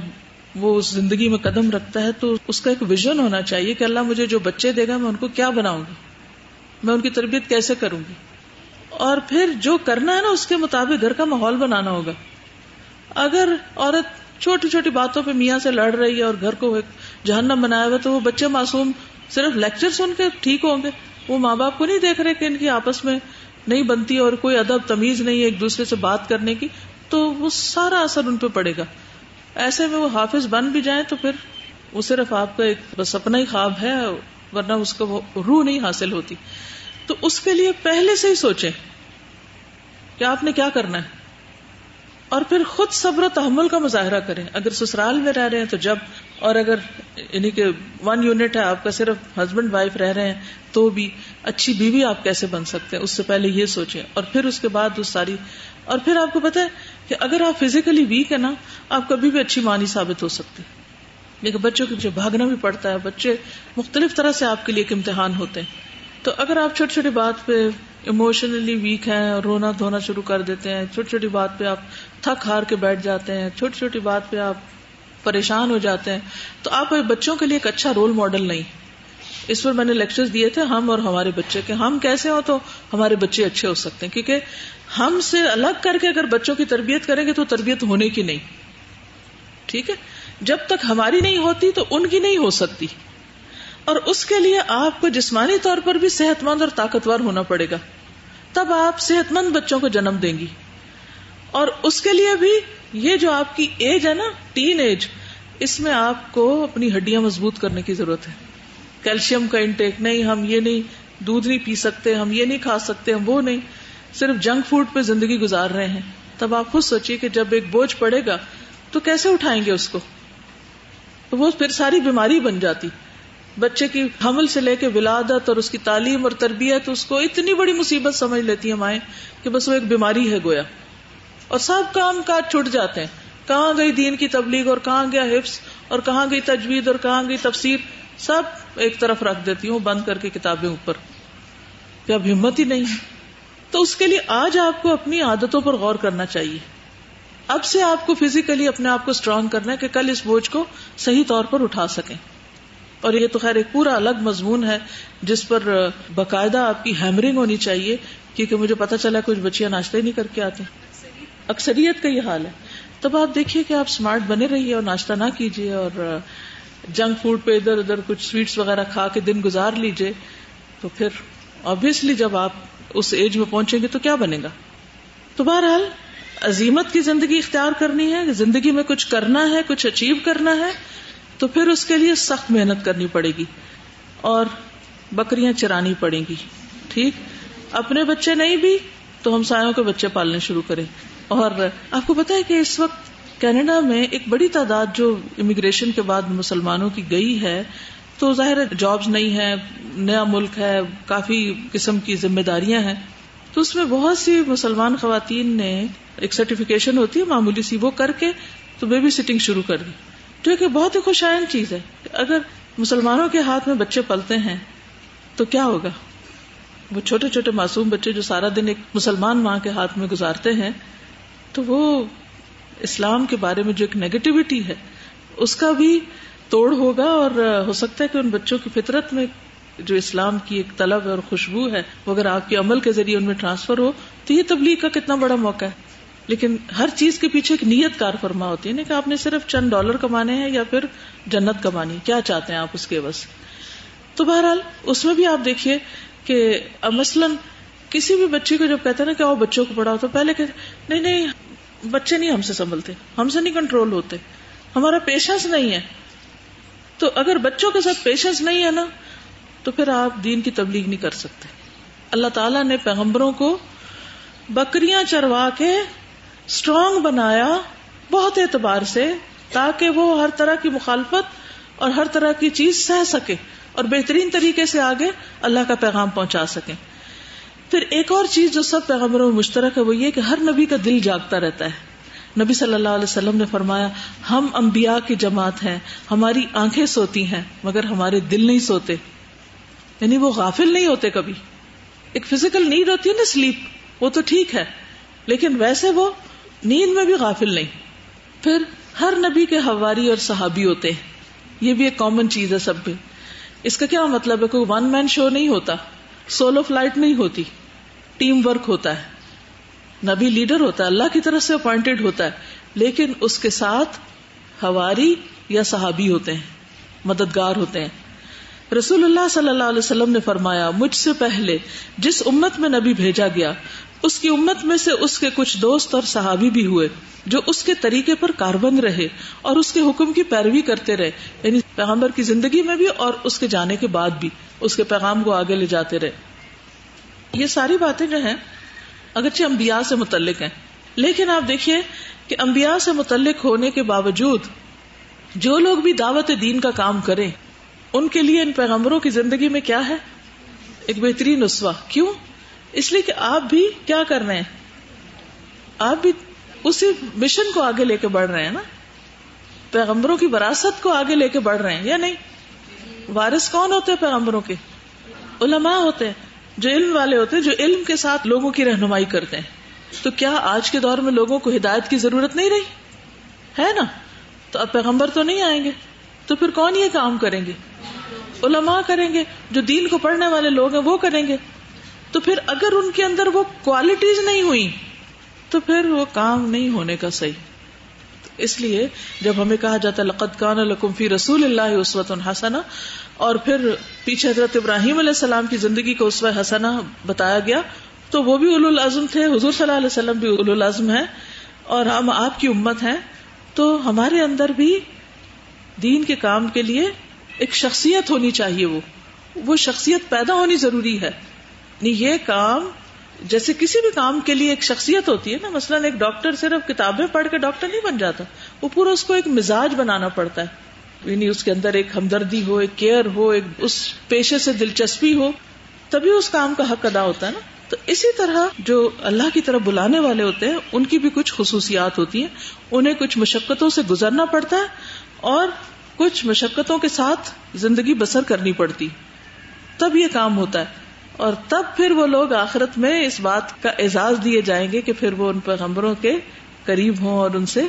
وہ اس زندگی میں قدم رکھتا ہے تو اس کا ایک ویژن ہونا چاہیے کہ اللہ مجھے جو بچے دے گا میں ان کو کیا بناؤں گی میں ان کی تربیت کیسے کروں گی؟ اور پھر جو کرنا ہے نا، اس کے مطابق گھر کا ماحول بنانا ہوگا۔ اگر عورت چھوٹی چھوٹی باتوں پہ میاں سے لڑ رہی ہے اور گھر کو جہنم بنایا ہوا تو وہ بچے معصوم صرف لیکچر سن کے ٹھیک ہوں گے۔ وہ ماں باپ کو نہیں دیکھ رہے کہ ان کی آپس میں نہیں بنتی اور کوئی ادب تمیز نہیں ہے ایک دوسرے سے بات کرنے کی، تو وہ سارا اثر ان پہ پڑے گا۔ ایسے میں وہ حافظ بن بھی جائیں تو پھر وہ صرف آپ کا ایک بس اپنا ہی خواب ہے۔ ورنہ اس کو وہ روح نہیں حاصل ہوتی۔ تو اس کے لیے پہلے سے ہی سوچیں کہ آپ نے کیا کرنا ہے۔ اور پھر خود صبر و تحمل کا مظاہرہ کریں۔ اگر سسرال میں رہ رہے ہیں تو جب، اور اگر یعنی کہ ون یونٹ ہے، آپ کا صرف ہسبینڈ وائف رہ رہے ہیں، تو بھی اچھی بیوی آپ کیسے بن سکتے ہیں؟ اس سے پہلے یہ سوچیں۔ اور پھر اس کے بعد اس ساری، اور پھر آپ کو پتا ہے کہ اگر آپ فزیکلی ویک ہے نا، آپ کبھی بھی اچھی مانی ثابت ہو سکتے لیکن بچوں کے پیچھے بھاگنا بھی پڑتا ہے، بچے مختلف طرح سے آپ کے لیے ایک امتحان ہوتے ہیں۔ تو اگر آپ چھوٹی چھوٹی بات پہ اموشنلی ویک ہیں اور رونا دھونا شروع کر دیتے ہیں، چھوٹی چھوٹی بات پہ آپ تھک ہار کے بیٹھ جاتے ہیں، چھوٹی چھوٹی بات پہ آپ پریشان ہو جاتے ہیں، تو آپ بچوں کے لیے ایک اچھا رول ماڈل نہیں۔ اس پر میں نے لیکچر دیے تھے، ہم اور ہمارے بچے کہ ہم کیسے ہوں تو ہمارے بچے اچھے ہو سکتے ہیں۔ کیونکہ ہم سے الگ کر کے اگر بچوں کی تربیت کریں گے تو تربیت ہونے کی نہیں۔ ٹھیک ہے؟ جب تک ہماری نہیں ہوتی تو ان کی نہیں ہو سکتی۔ اور اس کے لیے آپ کو جسمانی طور پر بھی صحت مند اور طاقتور ہونا پڑے گا۔ تب آپ صحت مند بچوں کو جنم دیں گی۔ اور اس کے لیے بھی یہ جو آپ کی ایج ہے نا ٹین ایج اس میں آپ کو اپنی ہڈیاں مضبوط کرنے کی ضرورت ہے۔ کیلشیم کا انٹیک نہیں، ہم یہ نہیں، دودھ نہیں پی سکتے، ہم یہ نہیں کھا سکتے، ہم وہ نہیں۔ صرف جنک فوڈ پہ زندگی گزار رہے ہیں۔ تب آپ خود سوچیے کہ جب ایک بوجھ پڑے گا تو کیسے اٹھائیں گے اس کو؟ تو وہ پھر ساری بیماری بن جاتی۔ بچے کی حمل سے لے کے ولادت اور اس کی تعلیم اور تربیت، اس کو اتنی بڑی مصیبت سمجھ لیتی ہے مائیں کہ بس وہ ایک بیماری ہے گویا۔ اور سب کام کاج چھٹ جاتے ہیں۔ کہاں گئی دین کی تبلیغ اور کہاں گیا حفظ؟ اور کہاں گئی تجوید اور کہاں گئی تفسیر؟ سب ایک طرف رکھ دیتی ہوں بند کر کے کتابیں اوپر۔ کہ اب ہمت ہی نہیں ہے۔ تو اس کے لیے آج آپ کو اپنی عادتوں پر غور کرنا چاہیے۔ اب سے آپ کو فزیکلی اپنے آپ کو اسٹرانگ کرنا ہے کہ کل اس بوجھ کو صحیح طور پر اٹھا سکیں۔ اور یہ تو خیر ایک پورا الگ مضمون ہے جس پر باقاعدہ آپ کی ہیمرنگ ہونی چاہیے، کیونکہ مجھے پتا چلا کچھ بچیاں ناشتہ ہی نہیں کر کے آتے اکثریت کا یہ حال ہے۔ تب آپ دیکھیے کہ آپ اسمارٹ بنے رہیے اور ناشتہ نہ کیجیے اور جنک فوڈ پہ ادھر ادھر کچھ سویٹس وغیرہ کھا کے دن گزار لیجیے۔ تو پھر آبیسلی جب آپ اس ایج میں پہنچیں گے تو کیا بنے گا؟ تو بہرحال عظیمت کی زندگی اختیار کرنی ہے، زندگی میں کچھ کرنا ہے، کچھ اچیو کرنا ہے، تو پھر اس کے لیے سخت محنت کرنی پڑے گی اور بکریاں چرانی پڑیں گی، ٹھیک؟ اپنے بچے نہیں بھی، تو ہم سایوں کے بچے پالنے شروع کریں۔ اور آپ کو پتا ہے کہ اس وقت کینیڈا میں ایک بڑی تعداد جو امیگریشن کے بعد مسلمانوں کی گئی ہے، تو ظاہر جابز نہیں ہے نیا ملک ہے، کافی قسم کی ذمہ داریاں ہیں۔ تو اس میں بہت سی مسلمان خواتین نے ایک سرٹیفکیشن ہوتی ہے، معمولی سی وہ کر کے تو بیبی سٹنگ شروع کر دی۔ جو کہ بہت ہی خوشائن چیز ہے۔ اگر مسلمانوں کے ہاتھ میں بچے پلتے ہیں تو کیا ہوگا؟ وہ چھوٹے چھوٹے معصوم بچے جو سارا دن ایک مسلمان ماں کے ہاتھ میں گزارتے ہیں، تو وہ اسلام کے بارے میں جو ایک نیگیٹیوٹی ہے، اس کا بھی توڑ ہوگا اور ہو سکتا ہے کہ ان بچوں کی فطرت میں جو اسلام کی ایک طلب اور خوشبو ہے، وہ اگر آپ کے عمل کے ذریعے ان میں ٹرانسفر ہو، تو یہ تبلیغ کا کتنا بڑا موقع ہے۔ لیکن ہر چیز کے پیچھے ایک نیت کار فرما ہوتی ہے یعنی کہ آپ نے صرف چند ڈالر کمانے ہیں یا پھر جنت کمانی، کیا چاہتے ہیں آپ اس کے بس؟ تو بہرحال، اس میں بھی آپ دیکھیے کہ مثلاً کسی بھی بچے کو جب کہتے ہیں نا کہ وہ بچوں کو پڑھاؤ، تو پہلے کہ نہیں نہیں، بچے نہیں ہم سے سنبھلتے، ہم سے نہیں کنٹرول ہوتے، ہمارا پیشنس نہیں ہے۔ تو اگر بچوں کے ساتھ پیشنس نہیں ہے نا تو پھر آپ دین کی تبلیغ نہیں کر سکتے۔ اللہ تعالیٰ نے پیغمبروں کو بکریاں چروا کے اسٹرانگ بنایا بہت اعتبار سے تاکہ وہ ہر طرح کی مخالفت اور ہر طرح کی چیز سہ سکے اور بہترین طریقے سے آگے اللہ کا پیغام پہنچا سکے۔ پھر ایک اور چیز جو سب پیغمبروں میں مشترک ہے وہ یہ کہ ہر نبی کا دل جاگتا رہتا ہے۔ نبی صلی اللہ علیہ وسلم نے فرمایا، ہم انبیاء کی جماعت ہیں، ہماری آنکھیں سوتی ہیں، مگر ہمارے دل نہیں سوتے۔ یعنی وہ غافل نہیں ہوتے کبھی۔ ایک فزیکل نیڈ ہوتی ہے نا سلیپ وہ تو ٹھیک ہے، لیکن ویسے وہ نیند میں بھی غافل نہیں۔ پھر ہر نبی کے ہواری اور صحابی ہوتے ہیں۔ یہ بھی ایک کامن چیز ہے سب میں اس کا کیا مطلب ہے؟ کوئی ون مین شو نہیں ہوتا۔ سولو فلائٹ نہیں ہوتی۔ ٹیم ورک ہوتا ہے۔ نبی لیڈر ہوتا ہے، اللہ کی طرف سے اپوائنٹڈ ہوتا ہے۔ لیکن اس کے ساتھ ہواری یا صحابی ہوتے ہیں، مددگار ہوتے ہیں۔ رسول اللہ صلی اللہ علیہ وسلم نے فرمایا، مجھ سے پہلے جس امت میں نبی بھیجا گیا، اس کی امت میں سے اس کے کچھ دوست اور صحابی بھی ہوئے، جو اس کے طریقے پر کاربند رہے اور اس کے حکم کی پیروی کرتے رہے یعنی پیغمبر کی زندگی میں بھی اور اس کے جانے کے بعد بھی، اس کے پیغام کو آگے لے جاتے رہے۔ یہ ساری باتیں جو ہیں، اگرچہ انبیاء سے متعلق ہیں، لیکن آپ دیکھیے کہ انبیاء سے متعلق ہونے کے باوجود، جو لوگ بھی دعوت دین کا کام کریں ان کے لیے ان پیغمبروں کی زندگی میں کیا ہے؟ ایک بہترین اسوا کیوں؟ اس لیے کہ آپ بھی کیا کر رہے ہیں؟ آپ بھی اسی مشن کو آگے لے کے بڑھ رہے ہیں نا؟ پیغمبروں کی وراثت کو آگے لے کے بڑھ رہے ہیں یا نہیں؟ وارث کون ہوتے ہیں پیغمبروں کے؟ علماء ہوتے ہیں۔ جو علم والے ہوتے ہیں، جو علم کے ساتھ لوگوں کی رہنمائی کرتے ہیں۔ تو کیا آج کے دور میں لوگوں کو ہدایت کی ضرورت نہیں رہی؟ ہے نا؟ تو اب پیغمبر تو نہیں آئیں گے۔ تو پھر کون یہ کام کریں گے؟ علماء کریں گے، جو دین کو پڑھنے والے لوگ ہیں وہ کریں گے۔ تو پھر اگر ان کے اندر وہ کوالٹیز نہیں ہوئی تو پھر وہ کام نہیں ہونے کا صحیح۔ اس لیے جب ہمیں کہا جاتا لقت کان القم فی رسول اللہ عسوت الحسنا اور پھر پیچھے حضرت ابراہیم علیہ السلام کی زندگی کو اسوہ حسنا بتایا گیا، تو وہ بھی اول العزم تھے، حضور صلی اللہ علیہ وسلم بھی اول العزم ہے اور ہم آپ کی امت ہیں، تو ہمارے اندر بھی دین کے کام کے لیے ایک شخصیت ہونی چاہیے وہ۔ وہ شخصیت پیدا ہونی ضروری ہے۔ نہیں یہ کام، جیسے کسی بھی کام کے لیے ایک شخصیت ہوتی ہے نا، مثلاً ایک ڈاکٹر صرف کتابیں پڑھ کے ڈاکٹر نہیں بن جاتا۔ وہ پورا اس کو ایک مزاج بنانا پڑتا ہے۔ یعنی اس کے اندر ایک ہمدردی ہو، ایک کیئر ہو، ایک اس پیشے سے دلچسپی ہو، تبھی اس کام کا حق ادا ہوتا ہے نا۔ تو اسی طرح جو اللہ کی طرف بلانے والے ہوتے ہیں، ان کی بھی کچھ خصوصیات ہوتی ہیں۔ انہیں کچھ مشقتوں سے گزرنا پڑتا ہے اور کچھ مشقتوں کے ساتھ زندگی بسر کرنی پڑتی۔ تب یہ کام ہوتا ہے۔ اور تب پھر وہ لوگ آخرت میں اس بات کا اعزاز دیے جائیں گے کہ پھر وہ ان پیغمبروں کے قریب ہوں اور ان سے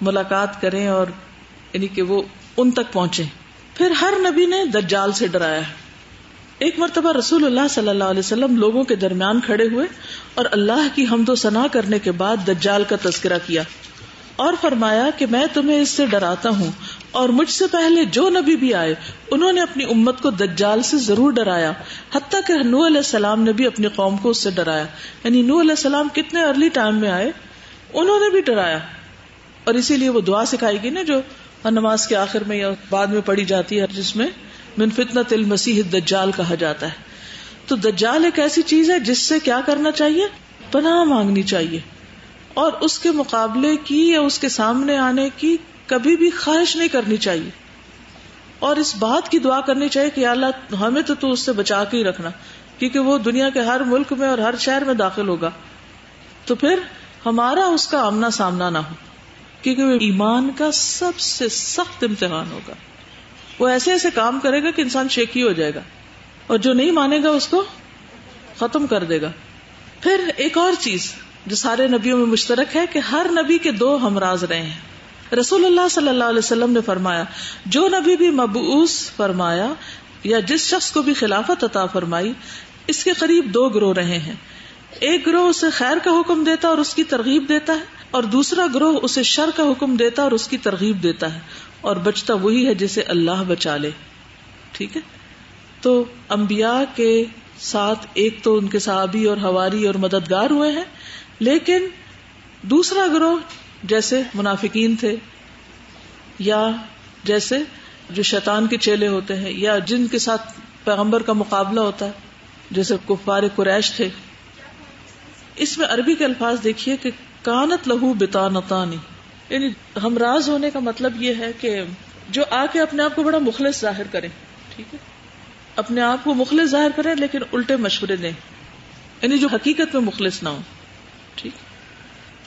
ملاقات کریں اور یعنی کہ وہ ان تک پہنچے پھر ہر نبی نے دجال سے ڈرایا ایک مرتبہ رسول اللہ صلی اللہ علیہ وسلم لوگوں کے درمیان کھڑے ہوئے اور اللہ کی حمد و ثنا کرنے کے بعد دجال کا تذکرہ کیا اور فرمایا کہ میں تمہیں اس سے ڈراتا ہوں۔ اور مجھ سے پہلے جو نبی بھی آئے، انہوں نے اپنی امت کو دجال سے ضرور ڈرایا، حتیٰ کہ نو علیہ السلام نے بھی اپنی قوم کو اس سے ڈرایا۔ یعنی نو علیہ السلام کتنے ارلی ٹائم میں آئے، انہوں نے بھی ڈرایا۔ اور اسی لیے وہ دعا سکھائی گی نا جو نماز کے آخر میں یا بعد میں پڑھی جاتی ہے، جس میں من فتنت المسیح دجال کہا جاتا ہے۔ تو دجال ایک ایسی چیز ہے جس سے کیا کرنا چاہیے؟ پناہ مانگنی چاہیے۔ اور اس کے مقابلے کی یا اس کے سامنے آنے کی کبھی بھی خواہش نہیں کرنی چاہیے۔ اور اس بات کی دعا کرنی چاہیے کہ اللہ ہمیں تو تو اس سے بچا کے ہی رکھنا، کیونکہ وہ دنیا کے ہر ملک میں اور ہر شہر میں داخل ہوگا۔ تو پھر ہمارا اس کا آمنا سامنا نہ ہو، کیونکہ وہ ایمان کا سب سے سخت امتحان ہوگا۔ وہ ایسے ایسے کام کرے گا کہ انسان شیکی ہو جائے گا اور جو نہیں مانے گا اس کو ختم کر دے گا۔ پھر ایک اور چیز جو سارے نبیوں میں مشترک ہے کہ ہر نبی کے دو ہمراز رہے ہیں۔ رسول اللہ صلی اللہ علیہ وسلم نے فرمایا، جو نبی بھی مبعوث فرمایا یا جس شخص کو بھی خلافت عطا فرمائی، اس کے قریب دو گروہ رہے ہیں۔ ایک گروہ اسے خیر کا حکم دیتا اور اس کی ترغیب دیتا ہے، اور دوسرا گروہ اسے شر کا حکم دیتا اور اس کی ترغیب دیتا ہے، اور بچتا وہی ہے جسے اللہ بچا لے۔ ٹھیک ہے؟ تو انبیاء کے ساتھ ایک تو ان کے صحابی اور ہواری اور مددگار ہوئے ہیں، لیکن دوسرا گروہ جیسے منافقین تھے، یا جیسے جو شیطان کے چیلے ہوتے ہیں، یا جن کے ساتھ پیغمبر کا مقابلہ ہوتا ہے، جیسے کفار قریش تھے۔ اس میں عربی کے الفاظ دیکھیے کہ کانت لہو بتا نتانی یعنی ہمراز ہونے کا مطلب یہ ہے کہ جو آ کے اپنے آپ کو بڑا مخلص ظاہر کرے، ٹھیک ہے؟ اپنے آپ کو مخلص ظاہر کرے، لیکن الٹے مشورے دیں۔ یعنی جو حقیقت میں مخلص نہ ہو، ٹھیک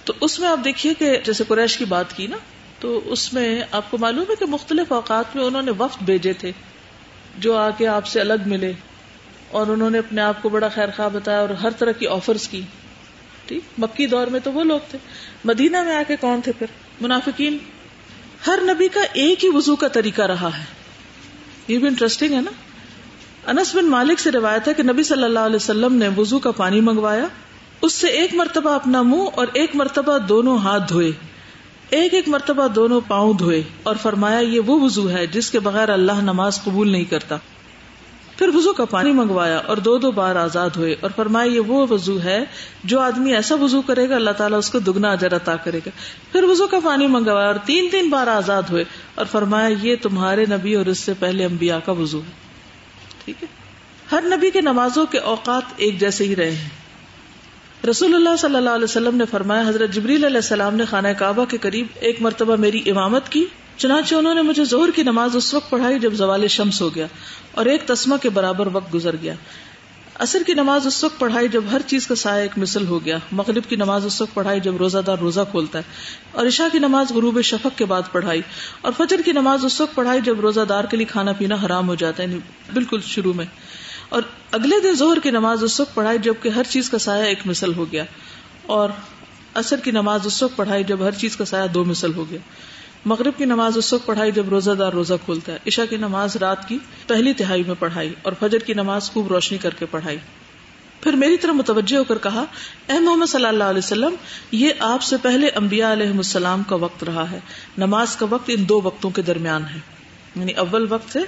تو اس میں آپ دیکھیے کہ جیسے قریش کی بات کی نا، تو اس میں آپ کو معلوم ہے کہ مختلف اوقات میں انہوں نے وقت بھیجے تھے، جو آ کے آپ سے الگ ملے، اور انہوں نے اپنے آپ کو بڑا خیر خواہ بتایا اور ہر طرح کی آفرز کی۔ ٹھیک؟ مکی دور میں تو وہ لوگ تھے۔ مدینہ میں آ کے کون تھے پھر؟ منافقین؟ ہر نبی کا ایک ہی وضو کا طریقہ رہا ہے۔ یہ بھی انٹرسٹنگ ہے نا۔ انس بن مالک سے روایت ہے کہ نبی صلی اللہ علیہ وسلم نے وضو کا پانی منگوایا۔ اس سے ایک مرتبہ اپنا منہ اور ایک مرتبہ دونوں ہاتھ دھوئے۔ ایک ایک مرتبہ دونوں پاؤں دھوئے اور فرمایا، یہ وہ وضو ہے جس کے بغیر اللہ نماز قبول نہیں کرتا۔ پھر وضو کا پانی منگوایا اور دو دو بار آزاد ہوئے اور فرمایا، یہ وہ وضو ہے جو آدمی ایسا وضو کرے گا، اللہ تعالیٰ اس کو دگنا اجر عطا کرے گا۔ پھر وضو کا پانی منگوایا اور تین تین بار آزاد ہوئے اور فرمایا، یہ تمہارے نبی اور اس سے پہلے انبیاء کا وضو ہے۔ ٹھیک ہے۔ ہر نبی کے نمازوں کے اوقات ایک جیسے ہی رہے ہیں۔ رسول اللہ صلی اللہ علیہ وسلم نے فرمایا، حضرت جبریل علیہ السلام نے خانہ کعبہ کے قریب ایک مرتبہ میری امامت کی، چنانچہ انہوں نے مجھے زہر کی نماز اس وقت پڑھائی جب زوال شمس ہو گیا اور ایک تسمہ کے برابر وقت گزر گیا۔ اثر کی نماز اس وقت پڑھائی جب ہر چیز کا سایہ ایک مثل ہو گیا۔ مغرب کی نماز اس وقت پڑھائی جب روزہ دار روزہ کھولتا ہے۔ اور عشاء کی نماز غروب شفق کے بعد پڑھائی۔ اور فجر کی نماز اس وقت پڑھائی جب روزہ دار کے لیے کھانا پینا حرام ہو جاتا ہے یعنی بالکل شروع میں۔ اور اگلے دن زہر کی نماز اس وقت پڑھائی جبکہ ہر چیز کا سایہ ایک مثل ہو گیا اور اثر کی نماز اس وقت پڑھائی جب ہر چیز کا سایہ دو مثل ہو گیا مغرب کی نماز اس وقت پڑھائی جب روزہ دار روزہ کھولتا ہے عشاء کی نماز رات کی پہلی تہائی میں پڑھائی اور فجر کی نماز خوب روشنی کر کے پڑھائی پھر میری طرح متوجہ ہو کر کہا، اے محمد صلی اللہ علیہ وسلم، یہ آپ سے پہلے انبیاء علیہ السلام کا وقت رہا ہے۔ نماز کا وقت ان دو وقتوں کے درمیان ہے۔ یعنی اول وقت سے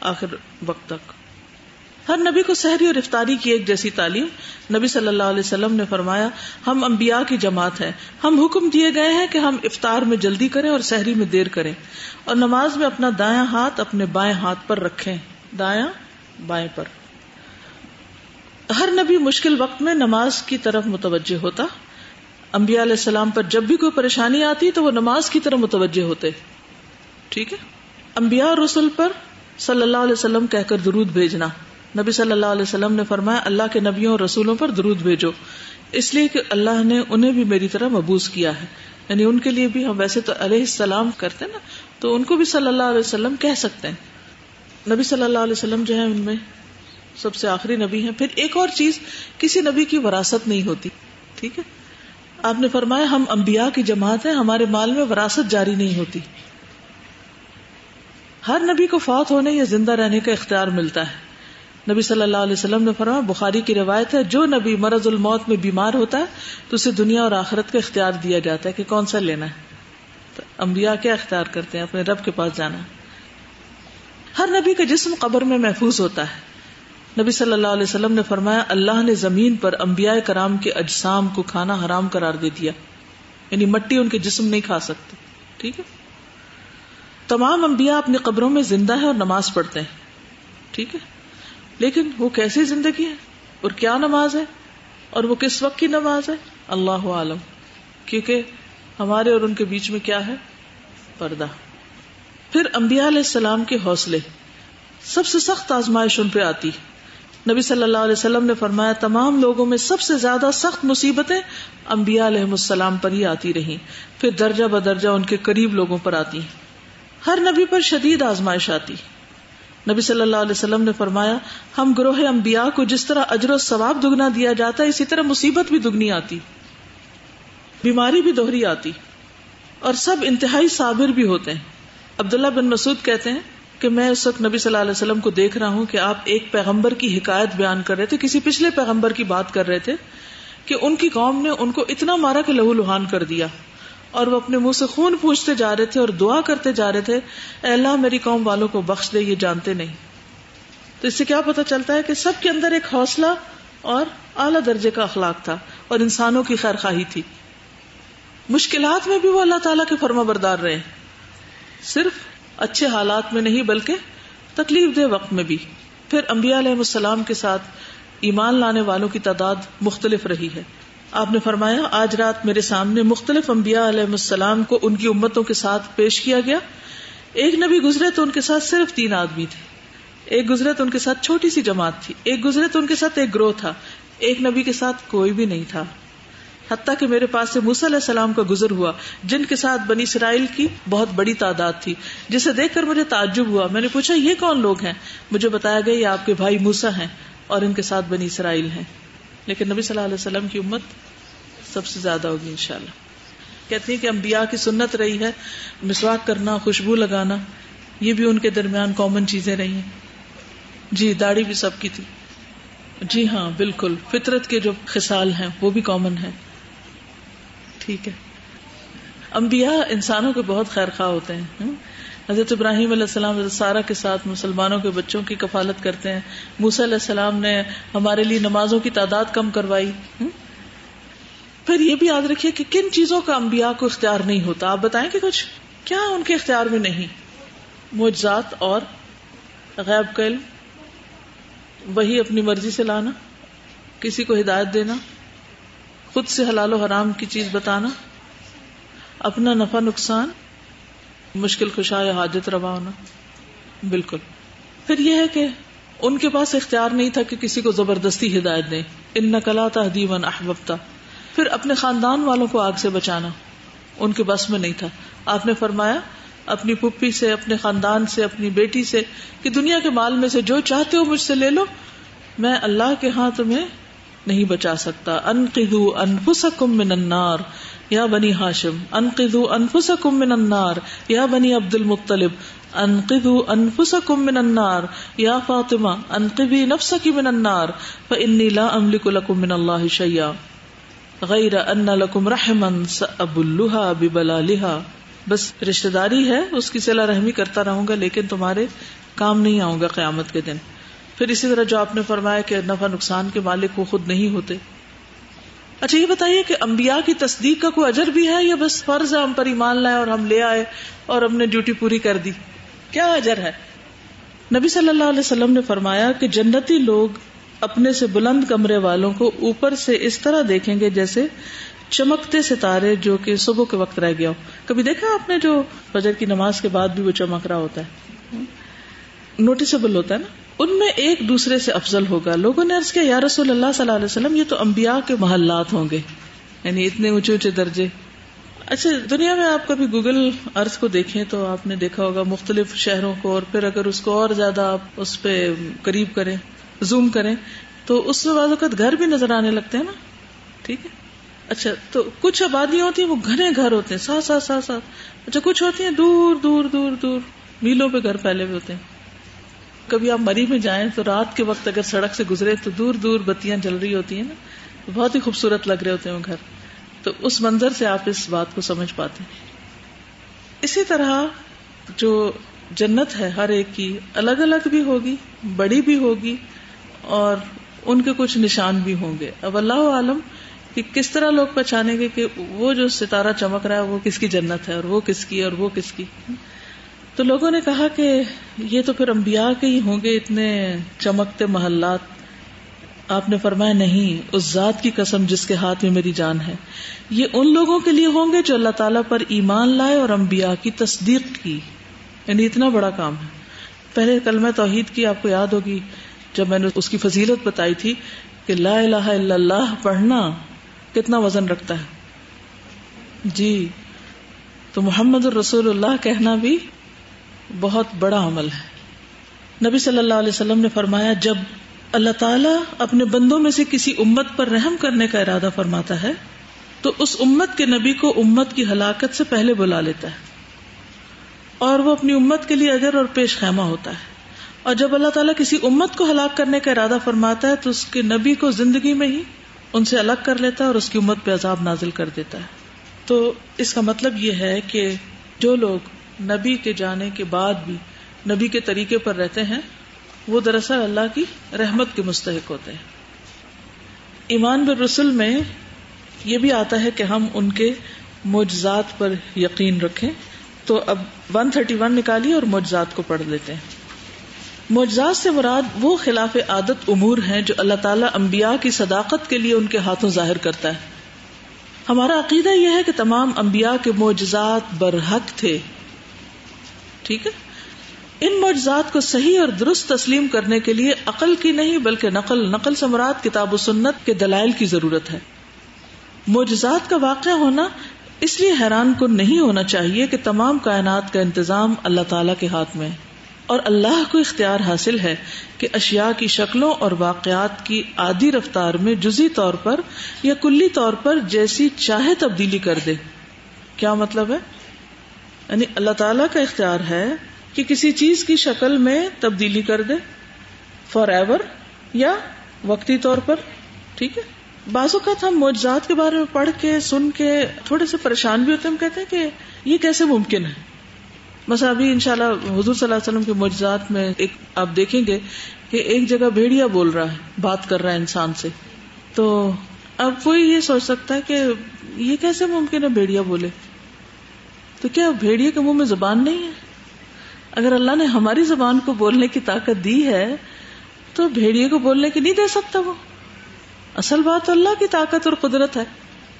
آخر وقت تک۔ ہر نبی کو سحری اور افطاری کی ایک جیسی تعلیم نبی صلی اللہ علیہ وسلم نے فرمایا، ہم انبیاء کی جماعت ہیں۔ ہم حکم دیے گئے ہیں کہ ہم افطار میں جلدی کریں اور سحری میں دیر کریں۔ اور نماز میں اپنا دایاں ہاتھ اپنے بائیں ہاتھ پر رکھیں۔ دایاں بائیں پر۔ ہر نبی مشکل وقت میں نماز کی طرف متوجہ ہوتا۔ انبیاء علیہ السلام پر جب بھی کوئی پریشانی آتی تو وہ نماز کی طرف متوجہ ہوتے۔ ٹھیک ہے؟ انبیاء اور رسول پر صلی اللہ علیہ وسلم کہہ کر درود بھیجنا۔ نبی صلی اللہ علیہ وسلم نے فرمایا، اللہ کے نبیوں اور رسولوں پر درود بھیجو۔ اس لیے کہ اللہ نے انہیں بھی میری طرح مبوس کیا ہے۔ یعنی ان کے لیے بھی ہم ویسے تو علیہ السلام کرتے نا، تو ان کو بھی صلی اللہ علیہ وسلم کہہ سکتے ہیں۔ نبی صلی اللہ علیہ وسلم جو ہے ان میں سب سے آخری نبی ہیں۔ پھر ایک اور چیز، کسی نبی کی وراثت نہیں ہوتی، ٹھیک ہے؟ آپ نے فرمایا، ہم انبیاء کی جماعت ہیں، ہمارے مال میں وراثت جاری نہیں ہوتی۔ ہر نبی کو فوت ہونے یا زندہ رہنے کا اختیار ملتا ہے۔ نبی صلی اللہ علیہ وسلم نے فرمایا، بخاری کی روایت ہے، جو نبی مرض الموت میں بیمار ہوتا ہے، تو اسے دنیا اور آخرت کا اختیار دیا جاتا ہے کہ کون سا لینا ہے۔ تو انبیاء کیا اختیار کرتے ہیں؟ اپنے رب کے پاس جانا۔ ہر نبی کا جسم قبر میں محفوظ ہوتا ہے۔ نبی صلی اللہ علیہ وسلم نے فرمایا، اللہ نے زمین پر انبیاء کرام کے اجسام کو کھانا حرام قرار دے دیا۔ یعنی مٹی ان کے جسم نہیں کھا سکتے ٹھیک ہے؟ تمام انبیاء اپنی قبروں میں زندہ ہے اور نماز پڑھتے ہیں۔ ٹھیک ہے؟ لیکن وہ کیسی زندگی ہے؟ اور کیا نماز ہے؟ اور وہ کس وقت کی نماز ہے؟ اللہ عالم۔ کیونکہ ہمارے اور ان کے بیچ میں کیا ہے؟ پردہ۔ پھر انبیاء علیہ السلام کے حوصلے۔ سب سے سخت آزمائش ان پہ آتی۔ نبی صلی اللہ علیہ وسلم نے فرمایا، تمام لوگوں میں سب سے زیادہ سخت مصیبتیں انبیاء علیہ السلام پر ہی آتی رہی پھر درجہ بدرجہ ان کے قریب لوگوں پر آتی۔ ہر نبی پر شدید آزمائش آتی۔ نبی صلی اللہ علیہ وسلم نے فرمایا، ہم گروہ انبیاء کو جس طرح اجر و ثواب دگنا دیا جاتا ہے، اسی طرح مصیبت بھی دگنی آتی، بیماری بھی دوہری آتی، اور سب انتہائی صابر بھی ہوتے ہیں۔ عبداللہ بن مسعود کہتے ہیں کہ میں اس وقت نبی صلی اللہ علیہ وسلم کو دیکھ رہا ہوں کہ آپ ایک پیغمبر کی حکایت بیان کر رہے تھے، کسی پچھلے پیغمبر کی بات کر رہے تھے کہ ان کی قوم نے ان کو اتنا مارا کہ لہو لہان کر دیا۔ اور وہ اپنے منہ سے خون پوچھتے جا رہے تھے اور دعا کرتے جا رہے تھے، اے اللہ میری قوم والوں کو بخش دے، یہ جانتے نہیں۔ تو اس سے کیا پتا چلتا ہے کہ سب کے اندر ایک حوصلہ اور اعلی درجے کا اخلاق تھا اور انسانوں کی خیر خواہی تھی۔ مشکلات میں بھی وہ اللہ تعالیٰ کے فرما بردار رہے۔ صرف اچھے حالات میں نہیں، بلکہ تکلیف دہ وقت میں بھی۔ پھر انبیاء علیہ السلام کے ساتھ ایمان لانے والوں کی تعداد مختلف رہی ہے۔ آپ نے فرمایا، آج رات میرے سامنے مختلف انبیاء علیہ السلام کو ان کی امتوں کے ساتھ پیش کیا گیا۔ ایک نبی گزرے تو ان کے ساتھ صرف تین آدمی تھے۔ ایک گزرے تو ان کے ساتھ چھوٹی سی جماعت تھی۔ ایک گزرے تو ان کے ساتھ ایک گروہ تھا۔ ایک نبی کے ساتھ کوئی بھی نہیں تھا۔ حتیٰ کہ میرے پاس سے موسی علیہ السلام کا گزر ہوا، جن کے ساتھ بنی اسرائیل کی بہت بڑی تعداد تھی، جسے دیکھ کر مجھے تعجب ہوا۔ میں نے پوچھا، یہ کون لوگ ہیں؟ مجھے بتایا گیا، یہ آپ کے بھائی موسا ہیں اور ان کے ساتھ بنی اسرائیل ہیں۔ لیکن نبی صلی اللہ علیہ وسلم کی امت سب سے زیادہ ہوگی ان شاء اللہ کہتی ہیں کہ امبیا کی سنت رہی ہے، مسواک کرنا، خوشبو لگانا، یہ بھی ان کے درمیان کامن چیزیں رہی ہیں۔ جی داڑھی بھی سب کی تھی۔ جی ہاں بالکل۔ فطرت کے جو خسال ہیں، وہ بھی کامن ہے ٹھیک ہے۔ انبیاء انسانوں کے بہت خیر خواہ ہوتے ہیں ہاں۔ حضرت ابراہیم علیہ السلام، حضرت سارا کے ساتھ مسلمانوں کے بچوں کی کفالت کرتے ہیں۔ موسی علیہ السلام نے ہمارے لیے نمازوں کی تعداد کم کروائی ہاں۔ پھر یہ بھی یاد رکھیے کہ کن چیزوں کا انبیاء کو اختیار نہیں ہوتا۔ آپ بتائیں کہ کچھ کیا ان کے اختیار میں نہیں؟ معجزات اور غیب کل وہی اپنی مرضی سے لانا، کسی کو ہدایت دینا، خود سے حلال و حرام کی چیز بتانا، اپنا نفع نقصان، مشکل خوشا یا حاجت روا ہونا۔ بالکل۔ پھر یہ ہے کہ ان کے پاس اختیار نہیں تھا کہ کسی کو زبردستی ہدایت دیں۔ ان نقلا تحدیون احبتا پھر اپنے خاندان والوں کو آگ سے بچانا، ان کے بس میں نہیں تھا۔ آپ نے فرمایا، اپنی پپی سے، اپنے خاندان سے، اپنی بیٹی سے، کہ دنیا کے مال میں سے جو چاہتے ہو مجھ سے لے لو، میں اللہ کے ہاں تمہیں نہیں بچا سکتا۔ انقذو انفسکم من النار۔ یا بنی ہاشم، انقذو انفسکم من النار۔ یا بنی عبد المطلب انقذو انفسکم من النار۔ یا فاطمہ، انقذی نفسکی من النار۔ فانی لا املک لکم من اللہ شیئا۔ غیر ان لکم رحمن سأبلها ببلالها بس رشتہ داری ہے، اس کی صلح رحمی کرتا رہوں گا، لیکن تمہارے کام نہیں آؤں گا قیامت کے دن۔ پھر اسی طرح جو آپ نے فرمایا کہ نفع نقصان کے مالک وہ خود نہیں ہوتے۔ اچھا یہ بتائیے کہ انبیاء کی تصدیق کا کوئی اجر بھی ہے، یا بس فرض ہے ہم پر ایمان لائے اور ہم لے آئے اور ہم نے ڈیوٹی پوری کر دی؟ کیا اجر ہے؟ نبی صلی اللہ علیہ وسلم نے فرمایا کہ جنتی لوگ اپنے سے بلند کمرے والوں کو اوپر سے اس طرح دیکھیں گے جیسے چمکتے ستارے جو کہ صبح کے وقت رہ گیا ہو۔ کبھی دیکھا آپ نے جو فجر کی نماز کے بعد بھی وہ چمک رہا ہوتا ہے؟ نوٹسبل ہوتا ہے نا؟ ان میں ایک دوسرے سے افضل ہوگا۔ لوگوں نے عرض کیا، یا رسول اللہ صلی اللہ علیہ وسلم، یہ تو انبیاء کے محلات ہوں گے۔ یعنی اتنے اونچے اونچے درجے۔ اچھا دنیا میں آپ کبھی گوگل ارتھ کو دیکھیں تو آپ نے دیکھا ہوگا مختلف شہروں کو، اور پھر اگر اس کو اور زیادہ آپ اس پہ قریب کریں۔ زوم کریں، تو اس میں بعض اوقات گھر بھی نظر آنے لگتے ہیں نا۔ ٹھیک ہے؟ اچھا تو کچھ آبادیاں ہوتی ہیں، وہ گھنے گھر ہوتے ہیں، ساتھ ساتھ ساتھ ساتھ۔ اچھا کچھ ہوتی ہیں، دور دور دور دور۔ میلوں پہ گھر پھیلے ہوئے ہوتے ہیں۔ کبھی آپ مری میں جائیں، تو رات کے وقت اگر سڑک سے گزرے، تو دور دور بتیاں جل رہی ہوتی ہیں نا۔ بہت ہی خوبصورت لگ رہے ہوتے ہیں وہ گھر۔ تو اس منظر سے آپ اس بات کو سمجھ پاتے ہیں۔ اسی طرح جو جنت ہے، ہر ایک کی، الگ الگ بھی ہوگی، بڑی بھی ہوگی اور ان کے کچھ نشان بھی ہوں گے۔ اب اللہ عالم کہ کس طرح لوگ پہچانیں گے کہ وہ جو ستارہ چمک رہا ہے وہ کس کی جنت ہے اور وہ کس کی اور وہ کس کی۔ تو لوگوں نے کہا کہ یہ تو پھر انبیاء کے ہی ہوں گے اتنے چمکتے محلات۔ آپ نے فرمایا نہیں، اس ذات کی قسم جس کے ہاتھ میں میری جان ہے۔ یہ ان لوگوں کے لیے ہوں گے جو اللہ تعالیٰ پر ایمان لائے اور انبیاء کی تصدیق کی۔ یعنی اتنا بڑا کام ہے۔ پہلے کل میں توحید کی آپ کو یاد ہوگی۔ جب میں نے اس کی فضیلت بتائی تھی کہ لا الہ الا اللہ پڑھنا کتنا وزن رکھتا ہے۔ جی تو محمد الرسول اللہ کہنا بھی بہت بڑا عمل ہے۔ نبی صلی اللہ علیہ وسلم نے فرمایا، جب اللہ تعالیٰ اپنے بندوں میں سے کسی امت پر رحم کرنے کا ارادہ فرماتا ہے، تو اس امت کے نبی کو امت کی ہلاکت سے پہلے بلا لیتا ہے۔ اور وہ اپنی امت کے لیے اجر اور پیش خیمہ ہوتا ہے۔ اور جب اللہ تعالیٰ کسی امت کو ہلاک کرنے کا ارادہ فرماتا ہے تو اس کے نبی کو زندگی میں ہی ان سے الگ کر لیتا ہے اور اس کی امت پہ عذاب نازل کر دیتا ہے۔ تو اس کا مطلب یہ ہے کہ جو لوگ نبی کے جانے کے بعد بھی نبی کے طریقے پر رہتے ہیں، وہ دراصل اللہ کی رحمت کے مستحق ہوتے ہیں۔ ایمان بالرسل میں یہ بھی آتا ہے کہ ہم ان کے معجزات پر یقین رکھیں۔ تو اب 131 نکالیے اور معجزات کو پڑھ لیتے ہیں۔ معجزات سے مراد وہ خلاف عادت امور ہیں جو اللہ تعالیٰ انبیاء کی صداقت کے لیے ان کے ہاتھوں ظاہر کرتا ہے۔ ہمارا عقیدہ یہ ہے کہ تمام انبیاء کے معجزات برحق تھے۔ ٹھیک ہے؟ ان معجزات کو صحیح اور درست تسلیم کرنے کے لیے عقل کی نہیں بلکہ نقل نقل سمرات کتاب و سنت کے دلائل کی ضرورت ہے۔ معجزات کا واقع ہونا اس لیے حیران کن نہیں ہونا چاہیے کہ تمام کائنات کا انتظام اللہ تعالی کے ہاتھ میں ہے۔ اور اللہ کو اختیار حاصل ہے کہ اشیاء کی شکلوں اور واقعات کی آدھی رفتار میں جزی طور پر یا کلی طور پر جیسی چاہے تبدیلی کر دے۔ کیا مطلب ہے؟ یعنی اللہ تعالی کا اختیار ہے کہ کسی چیز کی شکل میں تبدیلی کر دے۔ فار ایور یا وقتی طور پر، ٹھیک ہے؟ بعض اوقات ہم موجزات کے بارے میں پڑھ کے، سن کے تھوڑے سے پریشان بھی ہوتے ہیں، ہم کہتے ہیں کہ یہ کیسے ممکن ہے؟ بس ابھی ان شاء اللہ حضور صلی اللہ علیہ وسلم کے معجزات میں ایک آپ دیکھیں گے کہ ایک جگہ بھیڑیا بول رہا ہے، بات کر رہا ہے انسان سے۔ تو اب کوئی یہ سوچ سکتا ہے کہ یہ کیسے ممکن ہے بھیڑیا بولے؟ تو کیا بھیڑیا کے منہ میں زبان نہیں ہے؟ اگر اللہ نے ہماری زبان کو بولنے کی طاقت دی ہے، تو بھیڑیے کو بولنے کی نہیں دے سکتا وہ۔ اصل بات اللہ کی طاقت اور قدرت ہے۔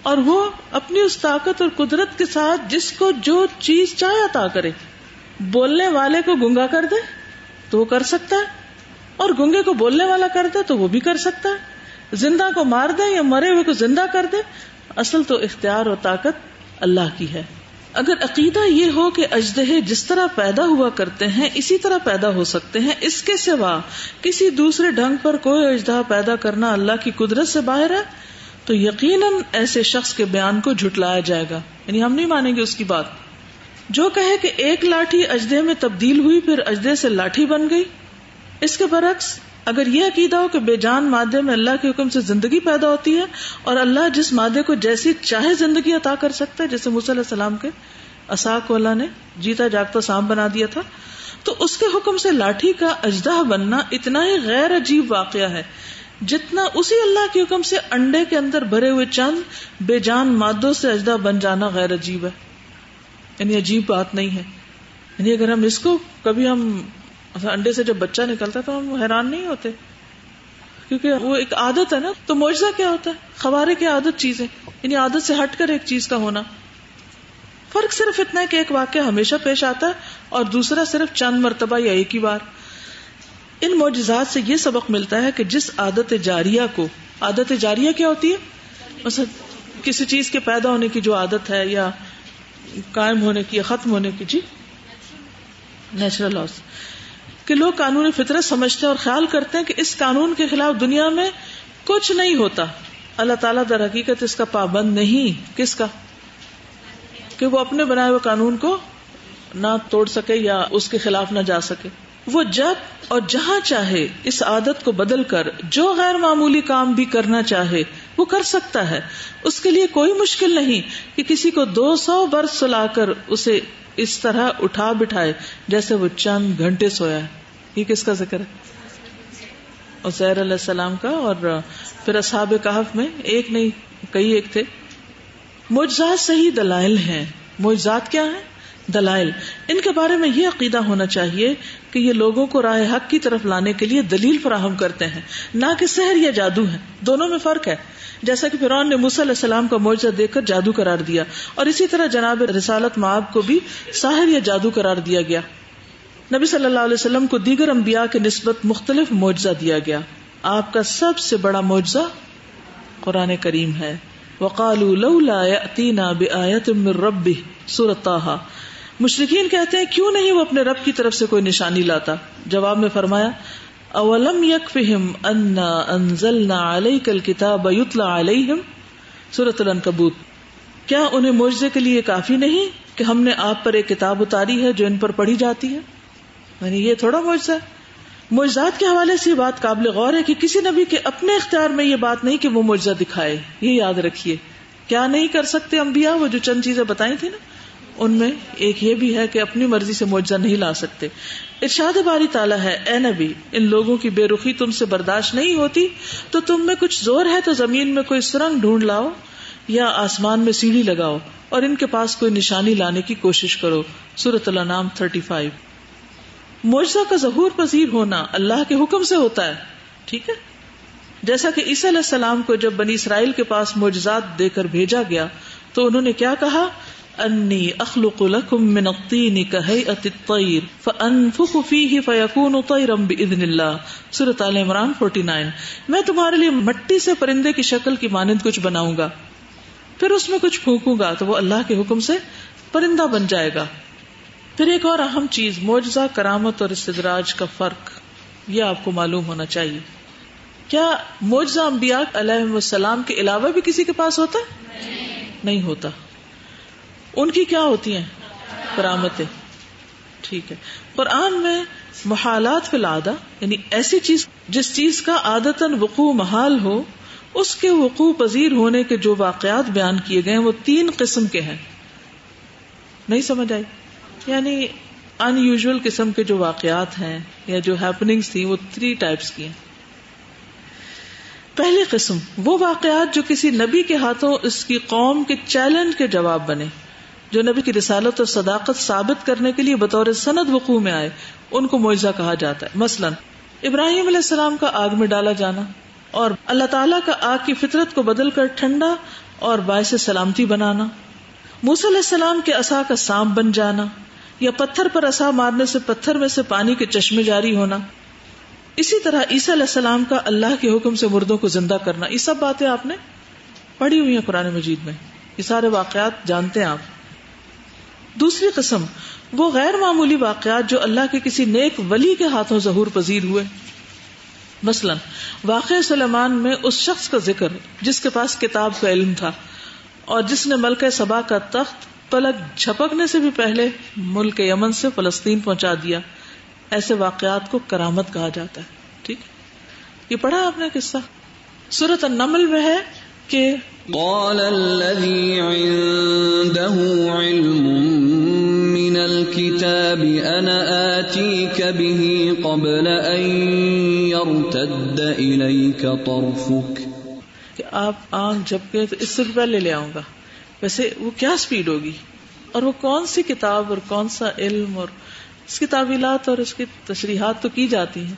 اور وہ اپنی اس طاقت اور قدرت کے ساتھ جس کو جو چیز چاہے عطا کرے۔ بولنے والے کو گنگا کر دے تو وہ کر سکتا ہے، اور گنگے کو بولنے والا کر دے تو وہ بھی کر سکتا ہے۔ زندہ کو مار دے یا مرے ہوئے کو زندہ کر دے، اصل تو اختیار اور طاقت اللہ کی ہے۔ اگر عقیدہ یہ ہو کہ اجدہ جس طرح پیدا ہوا کرتے ہیں، اسی طرح پیدا ہو سکتے ہیں، اس کے سوا کسی دوسرے ڈھنگ پر کوئی اجدہ پیدا کرنا اللہ کی قدرت سے باہر ہے، تو یقیناً ایسے شخص کے بیان کو جھٹلایا جائے گا۔ یعنی ہم نہیں مانیں گے اس کی بات۔ جو کہے کہ ایک لاٹھی اجدے میں تبدیل ہوئی پھر اجدے سے لاٹھی بن گئی۔ اس کے برعکس، اگر یہ عقیدہ ہو کہ بے جان مادے میں اللہ کے حکم سے زندگی پیدا ہوتی ہے اور اللہ جس مادے کو جیسی چاہے زندگی عطا کر سکتا ہے، جیسے علیہ السلام کے کو اللہ نے جیتا، جاگتا سام بنا دیا تھا، تو اس کے حکم سے لاٹھی کا اجدہ بننا اتنا ہی غیر عجیب واقعہ ہے۔ جتنا اسی اللہ کے حکم سے انڈے کے اندر بھرے ہوئے چند بے جان مادوں سے اجدہ بن جانا غیر عجیب ہے۔ یعنی عجیب بات نہیں ہے۔ یعنی اگر ہم اس کو کبھی ہم انڈے سے جب بچہ نکلتا ہے تو ہم حیران نہیں ہوتے۔ کیونکہ وہ ایک عادت ہے نا۔ تو معجزہ کیا ہوتا ہے؟ خوارے کی عادت چیزیں۔ یعنی عادت سے ہٹ کر ایک چیز کا ہونا۔ فرق صرف اتنا ہے کہ ایک واقعہ ہمیشہ پیش آتا ہے اور دوسرا صرف چند مرتبہ یا ایک ہی بار۔ ان معجزات سے یہ سبق ملتا ہے کہ جس عادت جاریہ کو، عادت جاریہ کیا ہوتی ہے؟ مثلا کسی چیز کے پیدا ہونے کی جو عادت ہے یا قائم ہونے کی یا ختم ہونے کی جی؟ نیچرل لاس کہ لوگ قانون فطرت سمجھتے ہیں اور خیال کرتے ہیں کہ اس قانون کے خلاف دنیا میں کچھ نہیں ہوتا۔ اللہ تعالیٰ در حقیقت اس کا پابند نہیں۔ کس کا؟ کہ وہ اپنے بنائے ہوئے قانون کو نہ توڑ سکے یا اس کے خلاف نہ جا سکے۔ وہ جب اور جہاں چاہے اس عادت کو بدل کر جو غیر معمولی کام بھی کرنا چاہے وہ کر سکتا ہے۔ اس کے لیے کوئی مشکل نہیں کہ کسی کو دو سو برس سلا کر اسے اس طرح اٹھا بٹھائے جیسے وہ چند گھنٹے سویا ہے۔ یہ کس کا ذکر ہے؟ علیہ السلام کا اور پھر اصحاب کہف میں ایک نہیں، کئی ایک تھے۔ معجزات صحیح دلائل ہیں۔ معجزات کیا ہیں؟ دلائل۔ ان کے بارے میں یہ عقیدہ ہونا چاہیے کہ یہ لوگوں کو راہ حق کی طرف لانے کے لیے دلیل فراہم کرتے ہیں۔ نہ کہ سحر یا جادو ہے۔ دونوں میں فرق ہے۔ جیسا کہ فرعون نے علیہ السلام کا معجزہ دیکھ کر جادو قرار دیا۔ اور اسی طرح جناب رسالت معاب کو بھی ساحر یا جادو قرار دیا گیا۔ نبی صلی اللہ علیہ وسلم کو دیگر انبیاء کے نسبت مختلف معجزہ دیا گیا۔ آپ کا سب سے بڑا معجزہ قرآن کریم ہے۔ وقالوا لولا ياتينا بآية من ربه طه۔ مشرقین کہتے ہیں، کیوں نہیں وہ اپنے رب کی طرف سے کوئی نشانی لاتا؟ جواب میں فرمایا، اولم یکفہم انا انزلنا علیک الکتاب یتلا علیہم سورۃ العنکبوت۔ کیا انہیں معجزے کے لیے کافی نہیں کہ ہم نے آپ پر ایک کتاب اتاری ہے جو ان پر پڑھی جاتی ہے؟ یعنی یہ تھوڑا معجزہ ہے۔ معجزات کے حوالے سے یہ بات قابل غور ہے کہ کسی نبی کے اپنے اختیار میں یہ بات نہیں کہ وہ معجزہ دکھائے، یہ یاد رکھیے۔ کیا نہیں کر سکتے انبیاء؟ وہ جو چند چیزیں بتائی تھی نا ان میں ایک یہ بھی ہے کہ اپنی مرضی سے معجزہ نہیں لا سکتے۔ ارشاد باری تعالیٰ ہے، اے نبی، ان لوگوں کی بے رخی تم سے برداشت نہیں ہوتی؟ تو تم میں کچھ زور ہے تو زمین میں کوئی سرنگ ڈھونڈ لاؤ یا آسمان میں سیڑھی لگاؤ اور ان کے پاس کوئی نشانی لانے کی کوشش کرو۔ سورت اللہ نام تھرٹی فائیو۔ معجزہ کا ظہور پذیر ہونا اللہ کے حکم سے ہوتا ہے، ٹھیک ہے؟ جیسا کہ عیسی علیہ السلام کو جب بنی اسرائیل کے پاس معجزات دے کر بھیجا گیا تو انہوں نے کیا کہا؟ انی اخلق لکم من الطین کہیئت الطیر فانفخ فیہ فیکون طیرا باذن اللہ سورۃ ال عمران 49 میں تمہارے لیے مٹی سے پرندے کی شکل کی مانند کچھ بناؤں گا، پھر اس میں کچھ پھونکوں گا، تو وہ اللہ کے حکم سے پرندہ بن جائے گا۔ پھر ایک اور اہم چیز، معجزہ، کرامت اور استدراج کا فرق، یہ آپ کو معلوم ہونا چاہیے۔ کیا معجزہ انبیاء علیہ السلام کے علاوہ بھی کسی کے پاس ہوتا؟ نہیں ہوتا۔ ان کی کیا ہوتی ہیں؟ کرامتیں۔ ٹھیک ہے۔ قرآن میں محالات فی العادہ یعنی ایسی چیز، جس چیز کا عادت وقوع محال ہو، اس کے وقوع پذیر ہونے کے جو واقعات بیان کیے گئے وہ تین قسم کے ہیں۔ نہیں سمجھ آئی؟ یعنی ان یوژل قسم کے جو واقعات ہیں، یا جو ہیپننگس تھی وہ تھری ٹائپس کی ہیں۔ پہلی قسم، وہ واقعات جو کسی نبی کے ہاتھوں اس کی قوم کے چیلنج کے جواب بنے۔ جو نبی کی رسالت اور صداقت ثابت کرنے کے لیے بطور سند وقوع میں آئے، ان کو معاوضہ کہا جاتا ہے۔ مثلا، ابراہیم علیہ السلام کا آگ میں ڈالا جانا اور اللہ تعالیٰ کا آگ کی فطرت کو بدل کر ٹھنڈا اور باعث سلامتی بنانا۔ موسی علیہ السلام کے اصا کا سانپ بن جانا یا پتھر پر اصا مارنے سے پتھر میں سے پانی کے چشمے جاری ہونا۔ اسی طرح عیسی علیہ السلام کا اللہ کے حکم سے مردوں کو زندہ کرنا۔ یہ سب باتیں آپ نے پڑھی ہوئی ہیں قرآن مجید میں۔ یہ سارے واقعات جانتے ہیں آپ۔ دوسری قسم، وہ غیر معمولی واقعات جو اللہ کے کسی نیک ولی کے ہاتھوں ظہور پذیر ہوئے۔ مثلا واقع سلیمان میں اس شخص کا ذکر، جس کے پاس کتاب کا علم تھا، اور جس نے ملک سبا کا تخت پلک جھپکنے سے بھی پہلے ملک یمن سے فلسطین پہنچا دیا۔ ایسے واقعات کو کرامت کہا جاتا ہے، ٹھیک؟ یہ پڑھا آپ نے قصہ؟ سورت النمل میں ہے کہ قال الذي عنده علم من الكتاب انا آتيك به قبل ان يرتد اليك طرفك کہ آپ آنکھ جھپکے تو اس سے پہلے لے آؤں گا۔ ویسے وہ کیا سپیڈ ہوگی؟ اور وہ کون سی کتاب اور کون سا علم اور اس کی تعویلات اور اس کی تشریحات تو کی جاتی ہیں،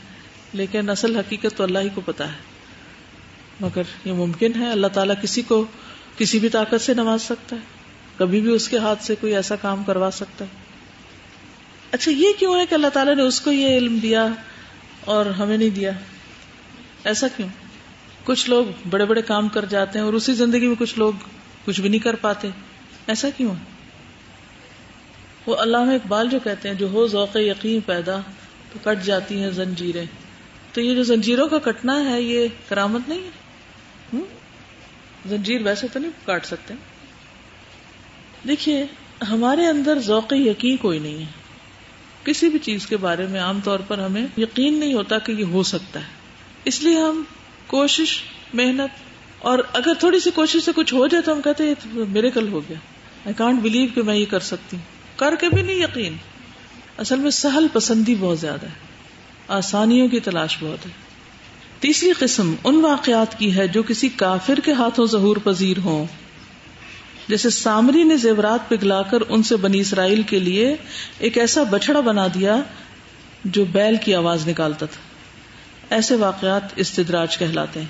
لیکن اصل حقیقت تو اللہ ہی کو پتا ہے۔ مگر یہ ممکن ہے اللہ تعالیٰ کسی کو کسی بھی طاقت سے نواز سکتا ہے۔ کبھی بھی اس کے ہاتھ سے کوئی ایسا کام کروا سکتا ہے۔ اچھا یہ کیوں ہے کہ اللہ تعالیٰ نے اس کو یہ علم دیا اور ہمیں نہیں دیا؟ ایسا کیوں؟ کچھ لوگ بڑے بڑے کام کر جاتے ہیں اور اسی زندگی میں کچھ لوگ کچھ بھی نہیں کر پاتے۔ ایسا کیوں ہے؟ وہ علامہ اقبال جو کہتے ہیں، جو ہو ذوق یقین پیدا تو کٹ جاتی ہیں زنجیریں۔ تو یہ جو زنجیروں کا کٹنا ہے، یہ کرامت نہیں ہے؟ زنجیر ویسے تو نہیں کاٹ سکتے۔ دیکھیے، ہمارے اندر ذوق یقین کوئی نہیں ہے۔ کسی بھی چیز کے بارے میں عام طور پر ہمیں یقین نہیں ہوتا کہ یہ ہو سکتا ہے۔ اس لیے ہم کوشش، محنت اور اگر تھوڑی سی کوشش سے کچھ ہو جائے تو ہم کہتے ہیں میرے کل ہو گیا۔ آئی کانٹ بلیو کہ میں یہ کر سکتی ہوں۔ کر کے بھی نہیں یقین۔ اصل میں سہل پسندی بہت زیادہ ہے۔ آسانیوں کی تلاش بہت ہے۔ تیسری قسم ان واقعات کی ہے جو کسی کافر کے ہاتھوں ظہور پذیر ہوں۔ جیسے سامری نے زیورات پگلا کر ان سے بنی اسرائیل کے لیے ایک ایسا بچڑا بنا دیا جو بیل کی آواز نکالتا تھا۔ ایسے واقعات استدراج کہلاتے ہیں۔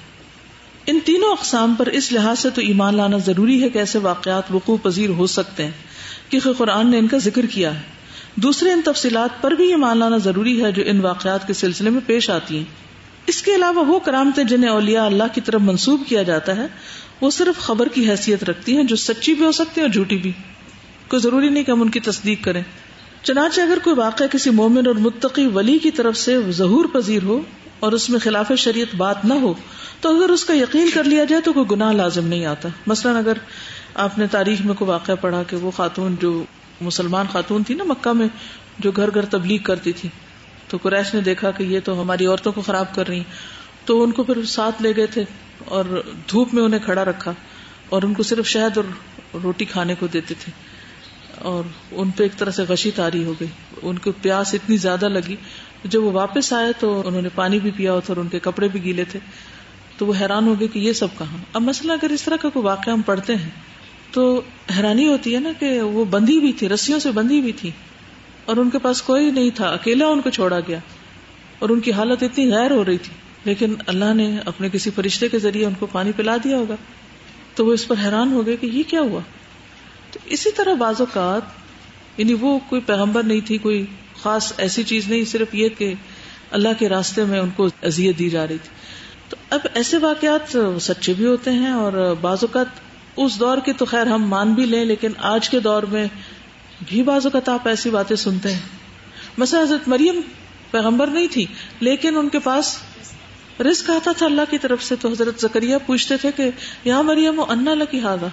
ان تینوں اقسام پر اس لحاظ سے تو ایمان لانا ضروری ہے کہ ایسے واقعات وقوع پذیر ہو سکتے ہیں کیونکہ قرآن نے ان کا ذکر کیا ہے۔ دوسرے ان تفصیلات پر بھی یہ مان لانا ضروری ہے جو ان واقعات کے سلسلے میں پیش آتی ہیں۔ اس کے علاوہ وہ کرامتیں جنہیں اولیاء اللہ کی طرف منسوب کیا جاتا ہے، وہ صرف خبر کی حیثیت رکھتی ہیں جو سچی بھی ہو سکتی ہے اور جھوٹی بھی۔ کوئی ضروری نہیں کہ ہم ان کی تصدیق کریں۔ چنانچہ اگر کوئی واقعہ کسی مومن اور متقی ولی کی طرف سے ظہور پذیر ہو اور اس میں خلاف شریعت بات نہ ہو، تو اگر اس کا یقین کر لیا جائے تو کوئی گناہ لازم نہیں آتا۔ مثلاً اگر آپ نے تاریخ میں کوئی واقعہ پڑھا کہ وہ خاتون جو مسلمان خاتون تھی نا مکہ میں، جو گھر گھر تبلیغ کرتی تھی تو قریش نے دیکھا کہ یہ تو ہماری عورتوں کو خراب کر رہی تو ان کو پھر ساتھ لے گئے تھے اور دھوپ میں انہیں کھڑا رکھا اور ان کو صرف شہد اور روٹی کھانے کو دیتے تھے۔ اور ان پہ ایک طرح سے غشی تاری ہو گئی۔ ان کو پیاس اتنی زیادہ لگی۔ جب وہ واپس آئے تو انہوں نے پانی بھی پیا تھا اور ان کے کپڑے بھی گیلے تھے۔ تو وہ حیران ہو گئے کہ یہ سب کہاں۔ اب مسئلہ اگر اس طرح کا کوئی واقعہ ہم پڑھتے ہیں تو حیرانی ہوتی ہے نا کہ وہ بندھی بھی تھی، رسیوں سے بندھی بھی تھی۔ اور ان کے پاس کوئی نہیں تھا، اکیلا ان کو چھوڑا گیا۔ اور ان کی حالت اتنی غیر ہو رہی تھی۔ لیکن اللہ نے اپنے کسی فرشتے کے ذریعے ان کو پانی پلا دیا ہوگا۔ تو وہ اس پر حیران ہو گئے کہ یہ کیا ہوا۔ تو اسی طرح بعض اوقات یعنی وہ کوئی پیغمبر نہیں تھی، کوئی خاص ایسی چیز نہیں، صرف یہ کہ اللہ کے راستے میں ان کو اذیت دی جا رہی تھی۔ تو اب ایسے واقعات سچے بھی ہوتے ہیں اور بعض اوقات اس دور کے تو خیر ہم مان بھی لیں، لیکن آج کے دور میں بھی بعض اوقات آپ ایسی باتیں سنتے ہیں۔ مثلا حضرت مریم پیغمبر نہیں تھی، لیکن ان کے پاس رزق آتا تھا اللہ کی طرف سے۔ تو حضرت زکریہ پوچھتے تھے کہ یہاں مریم وہ انا لکی ہاگا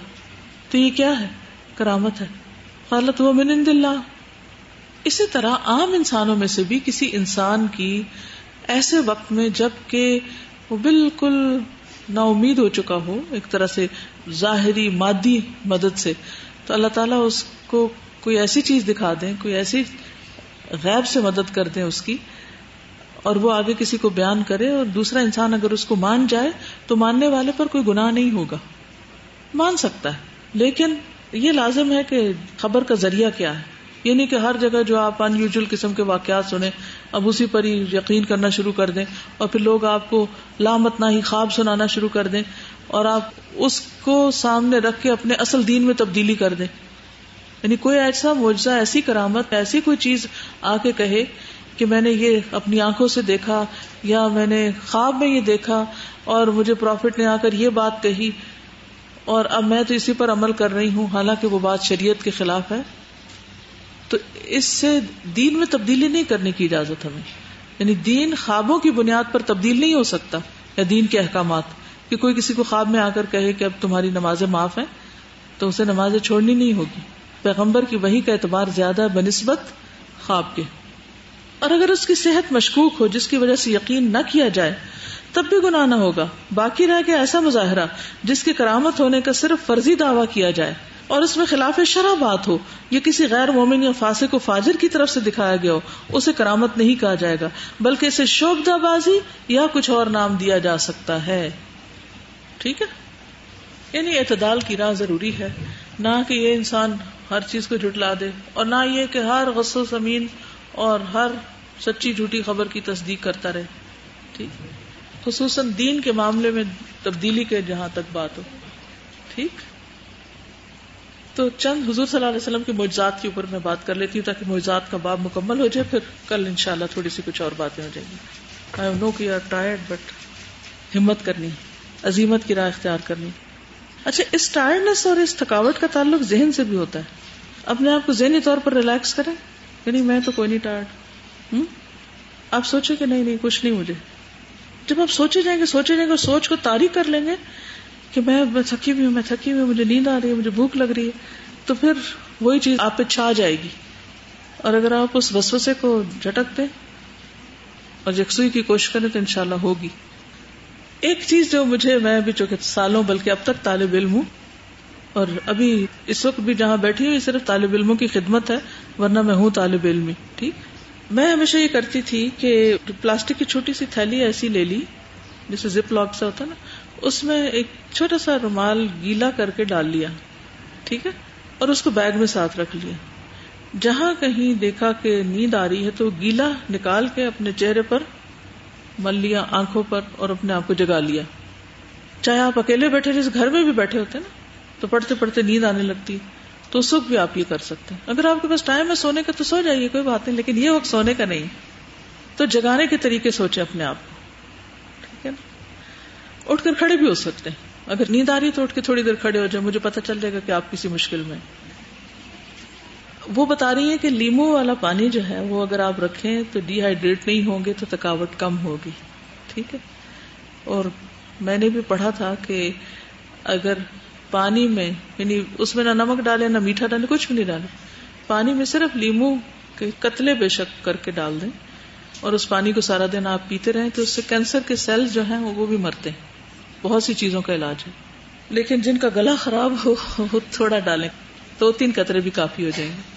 تو یہ کیا ہے؟ کرامت ہے۔ خالت وہ من اللہ. اسی طرح عام انسانوں میں سے بھی کسی انسان کی ایسے وقت میں جبکہ وہ بالکل نا امید ہو چکا ہو، ایک طرح سے ظاہری مادی مدد سے، تو اللہ تعالیٰ اس کو کوئی ایسی چیز دکھا دیں، کوئی ایسی غیب سے مدد کر دیں اس کی، اور وہ آگے کسی کو بیان کرے، اور دوسرا انسان اگر اس کو مان جائے، تو ماننے والے پر کوئی گناہ نہیں ہوگا۔ مان سکتا ہے، لیکن یہ لازم ہے کہ خبر کا ذریعہ کیا ہے۔ یعنی کہ ہر جگہ جو آپ ان یوزل قسم کے واقعات سنیں، اب اسی پر ہی یقین کرنا شروع کر دیں، اور پھر لوگ آپ کو لامت نہ ہی خواب سنانا شروع کر دیں، اور آپ اس کو سامنے رکھ کے اپنے اصل دین میں تبدیلی کر دیں۔ یعنی کوئی ایسا معجزہ، ایسی کرامت، ایسی کوئی چیز آ کے کہے کہ میں نے یہ اپنی آنکھوں سے دیکھا یا میں نے خواب میں یہ دیکھا اور مجھے پروفٹ نے آ کر یہ بات کہی اور اب میں تو اسی پر عمل کر رہی ہوں، حالانکہ وہ بات شریعت کے خلاف ہے۔ تو اس سے دین میں تبدیلی نہیں کرنے کی اجازت ہمیں۔ یعنی دین خوابوں کی بنیاد پر تبدیل نہیں ہو سکتا یا دین کے احکامات۔ کہ کوئی کسی کو خواب میں آ کر کہے کہ اب تمہاری نمازیں معاف ہیں، تو اسے نمازیں چھوڑنی نہیں ہوگی۔ پیغمبر کی وہی کا اعتبار زیادہ بنسبت خواب کے۔ اور اگر اس کی صحت مشکوک ہو، جس کی وجہ سے یقین نہ کیا جائے، تب بھی گناہ نہ ہوگا۔ باقی رہ کے ایسا مظاہرہ جس کی کرامت ہونے کا صرف فرضی دعویٰ کیا جائے۔ اور اس میں خلاف شرح بات ہو، یہ کسی غیر مومن یا فاسق کو فاجر کی طرف سے دکھایا گیا ہو، اسے کرامت نہیں کہا جائے گا، بلکہ اسے شوبدہ بازی یا کچھ اور نام دیا جا سکتا ہے۔ ٹھیک ہے؟ یعنی اعتدال کی راہ ضروری ہے، نہ کہ یہ انسان ہر چیز کو جھٹلا دے اور نہ یہ کہ ہر غصو زمین اور ہر سچی جھوٹی خبر کی تصدیق کرتا رہے۔ ٹھیک۔ خصوصاً دین کے معاملے میں تبدیلی کے جہاں تک بات ہو۔ ٹھیک۔ تو چند حضور صلی اللہ علیہ وسلم کے معجزات کے اوپر میں بات کر لیتی ہوں تاکہ معجزات کا باب مکمل ہو جائے، پھر کل انشاءاللہ تھوڑی سی کچھ اور باتیں ہو جائیں گی۔ آئی نو کہ ٹائرڈ بٹ ہمت کرنی، عظیمت کی راہ اختیار کرنی۔ اچھا اس ٹائرڈنس اور اس تھکاوٹ کا تعلق ذہن سے بھی ہوتا ہے۔ اپنے آپ کو ذہنی طور پر ریلیکس کریں یعنی میں تو کوئی نہیں ٹائرڈ آپ سوچے کہ نہیں نہیں، کچھ نہیں مجھے۔ جب آپ سوچے جائیں گے، سوچے جائیں گے سوچ کو تاریخ کر لیں گے کہ میں تھکی ہوئی ہوں، میں تھکی ہوئی ہوں، مجھے نیند آ رہی ہے، مجھے بھوک لگ رہی ہے، تو پھر وہی چیز آپ پہ چھا جائے گی۔ اور اگر آپ اس وسوسے کو جھٹک دیں اور یکسوئی کی کوشش کریں تو انشاءاللہ ہوگی۔ ایک چیز جو مجھے میں بھی چونکہ سالوں بلکہ اب تک طالب علم ہوں اور ابھی اس وقت بھی جہاں بیٹھی ہوں سرف طالب علموں کی خدمت ہے، ورنہ میں ہوں طالب علم ٹھیک؟ میں ہمیشہ یہ کرتی تھی کہ پلاسٹک کی چھوٹی سی تھیلی ایسی لے لی جیسے زپ لاک سے ہوتا نا، اس میں ایک چھوٹا سا رومال گیلا کر کے ڈال لیا، ٹھیک ہے؟ اور اس کو بیگ میں ساتھ رکھ لیا۔ جہاں کہیں دیکھا کہ نیند آ رہی ہے تو گیلا نکال کے اپنے چہرے پر مل لیا آنکھوں پر اور اپنے آپ کو جگا لیا۔ چاہے آپ اکیلے بیٹھے جیسے گھر میں بھی بیٹھے ہوتے نا، تو پڑھتے پڑھتے نیند آنے لگتی۔ تو اس وقت بھی آپ یہ کر سکتے ہیں۔ اگر آپ کے پاس ٹائم ہے سونے کا تو سو جائیے، کوئی بات نہیں، لیکن یہ وقت سونے کا نہیں۔ تو جگانے کے طریقے سوچے اپنے آپ کو۔ ٹھیک ہے نا؟ اٹھ کر کھڑے بھی ہو سکتے ہیں۔ اگر نیند آ رہی ہے تو اٹھ کے تھوڑی دیر کھڑے ہو جائے مجھے پتا چل جائے گا کہ آپ کسی مشکل میں وہ بتا رہی ہے کہ لیمو والا پانی جو ہے وہ اگر آپ رکھیں تو ڈی ہائیڈریٹ نہیں ہوں گے تو تھکاوٹ کم ہوگی، ٹھیک ہے؟ اور میں نے بھی پڑھا تھا کہ اگر پانی میں یعنی اس میں نہ نمک ڈالے نہ میٹھا ڈالے کچھ بھی نہیں ڈالے پانی میں صرف لیمو کے قتلے بے شک کر کے ڈال دیں اور اس پانی کو سارا دن آپ پیتے رہیں تو اس سے کینسر کے سیلز جو ہیں وہ بھی مرتے ہیں۔ بہت سی چیزوں کا علاج ہے۔ لیکن جن کا گلا خراب ہو، وہ تھوڑا ڈالیں۔ دو تین قطرے بھی کافی ہو جائیں گے۔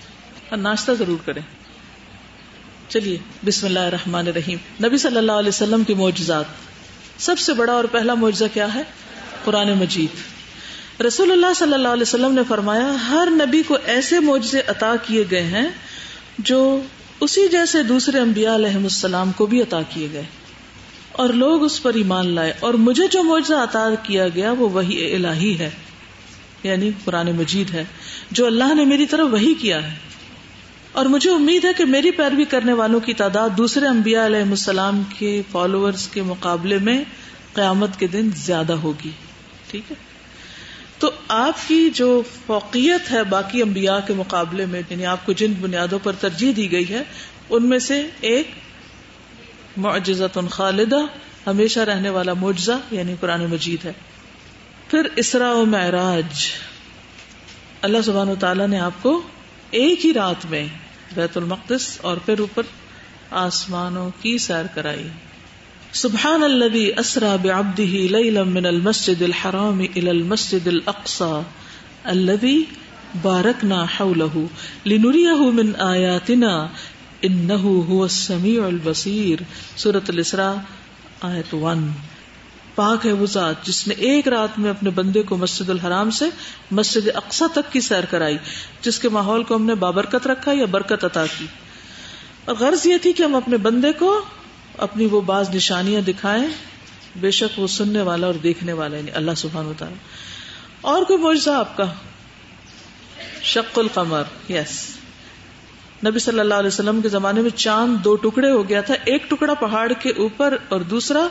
اور ناشتہ ضرور کریں۔ چلیے، بسم اللہ الرحمن الرحیم۔ نبی صلی اللہ علیہ وسلم کی معجزات۔ سب سے بڑا اور پہلا معجزہ کیا ہے؟ قرآن مجید۔ رسول اللہ صلی اللہ علیہ وسلم نے فرمایا، ہر نبی کو ایسے معجزے عطا کیے گئے ہیں جو اسی جیسے دوسرے انبیاء علیہ السلام کو بھی عطا کیے گئے۔ اور لوگ اس پر ایمان لائے۔ اور مجھے جو معجزہ عطا کیا گیا، وہ وہی الہی ہے۔ یعنی قرآن مجید ہے، جو اللہ نے میری طرف وہی کیا ہے۔ اور مجھے امید ہے کہ میری پیروی کرنے والوں کی تعداد دوسرے انبیاء علیہ السلام کے فالوورز کے مقابلے میں قیامت کے دن زیادہ ہوگی۔ ٹھیک ہے؟ تو آپ کی جو فوقیت ہے باقی انبیاء کے مقابلے میں یعنی آپ کو جن بنیادوں پر ترجیح دی گئی ہے، ان میں سے ایک معجزت خالدہ، ہمیشہ رہنے والا معجزہ یعنی قرآن مجید ہے۔ پھر اسرا و معراج۔ اللہ سبحانہ و تعالیٰ نے آپ کو ایک ہی رات میں بیت المقدس اور پھر اوپر آسمانوں کی سیر کرائی۔ سبحان الذي اسرا بعبده ليلا من المسجد الحرام الى المسجد الاقصى الذي باركنا حوله لنريه من اياتنا انه هو السميع البصير سورة الاسراء آیت 1 پاک ہے وہ ذات جس نے ایک رات میں اپنے بندے کو مسجد الحرام سے مسجد اقسا تک کی سیر کرائی، جس کے ماحول کو ہم نے بابرکت رکھا یا برکت عطا کی۔ اور غرض یہ تھی کہ ہم اپنے بندے کو اپنی وہ بعض نشانیاں دکھائیں، بے شک وہ سننے والا اور دیکھنے والا یعنی اللہ سبحان ہوتا اور کوئی معجزہ آپ کا؟ شق القمر یس نبی صلی اللہ علیہ وسلم کے زمانے میں چاند دو ٹکڑے ہو گیا تھا، ایک ٹکڑا پہاڑ کے اوپر اور دوسرا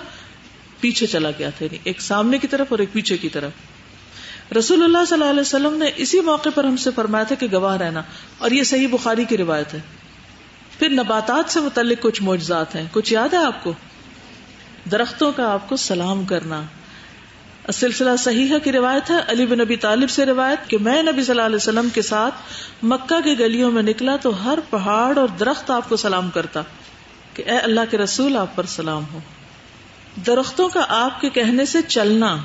پیچھے چلا گیا تھا یعنی ایک سامنے کی طرف اور ایک پیچھے کی طرف۔ رسول اللہ صلی اللہ علیہ وسلم نے اسی موقع پر ہم سے فرمایا تھا کہ گواہ رہنا، اور یہ صحیح بخاری کی روایت ہے۔ پھر نباتات سے متعلق کچھ معجزات ہیں، کچھ یاد ہے آپ کو؟ درختوں کا آپ کو سلام کرنا۔ سلسلہ صحیح کی روایت ہے، علی بن نبی طالب سے روایت کہ میں نبی صلی اللہ علیہ وسلم کے ساتھ مکہ کے گلیوں میں نکلا تو ہر پہاڑ اور درخت آپ کو سلام کرتا کہ اے اللہ کے رسول، آپ پر سلام ہو۔ درختوں کا آپ کے کہنے سے چلنا،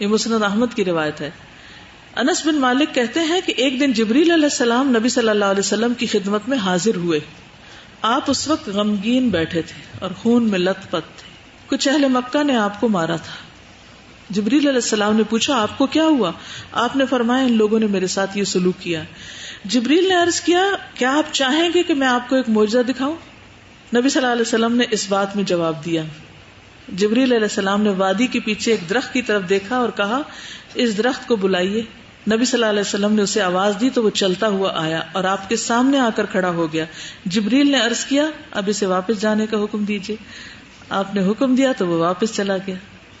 یہ مسند احمد کی روایت ہے۔ انس بن مالک کہتے ہیں کہ ایک دن جبریل علیہ السلام نبی صلی اللہ علیہ وسلم کی خدمت میں حاضر ہوئے۔ آپ اس وقت غمگین بیٹھے تھے اور خون میں لت پت تھے۔ کچھ اہل مکہ نے آپ کو مارا تھا۔ جبریل علیہ السلام نے پوچھا، آپ کو کیا ہوا؟ آپ نے فرمایا، ان لوگوں نے میرے ساتھ یہ سلوک کیا۔ جبریل نے عرض کیا کیا آپ چاہیں گے کہ میں آپ کو ایک معجزہ دکھاؤں؟ نبی صلی اللہ علیہ وسلم نے اس بات میں جواب دیا۔ جبریل علیہ السلام نے وادی کے پیچھے ایک درخت کی طرف دیکھا اور کہا، اس درخت کو بلائیے۔ نبی صلی اللہ علیہ وسلم نے اسے آواز دی تو وہ چلتا ہوا آیا اور آپ کے سامنے آ کر کھڑا ہو گیا۔ جبریل نے عرض کیا، اب اسے واپس جانے کا حکم دیجیے آپ نے حکم دیا تو وہ واپس چلا گیا۔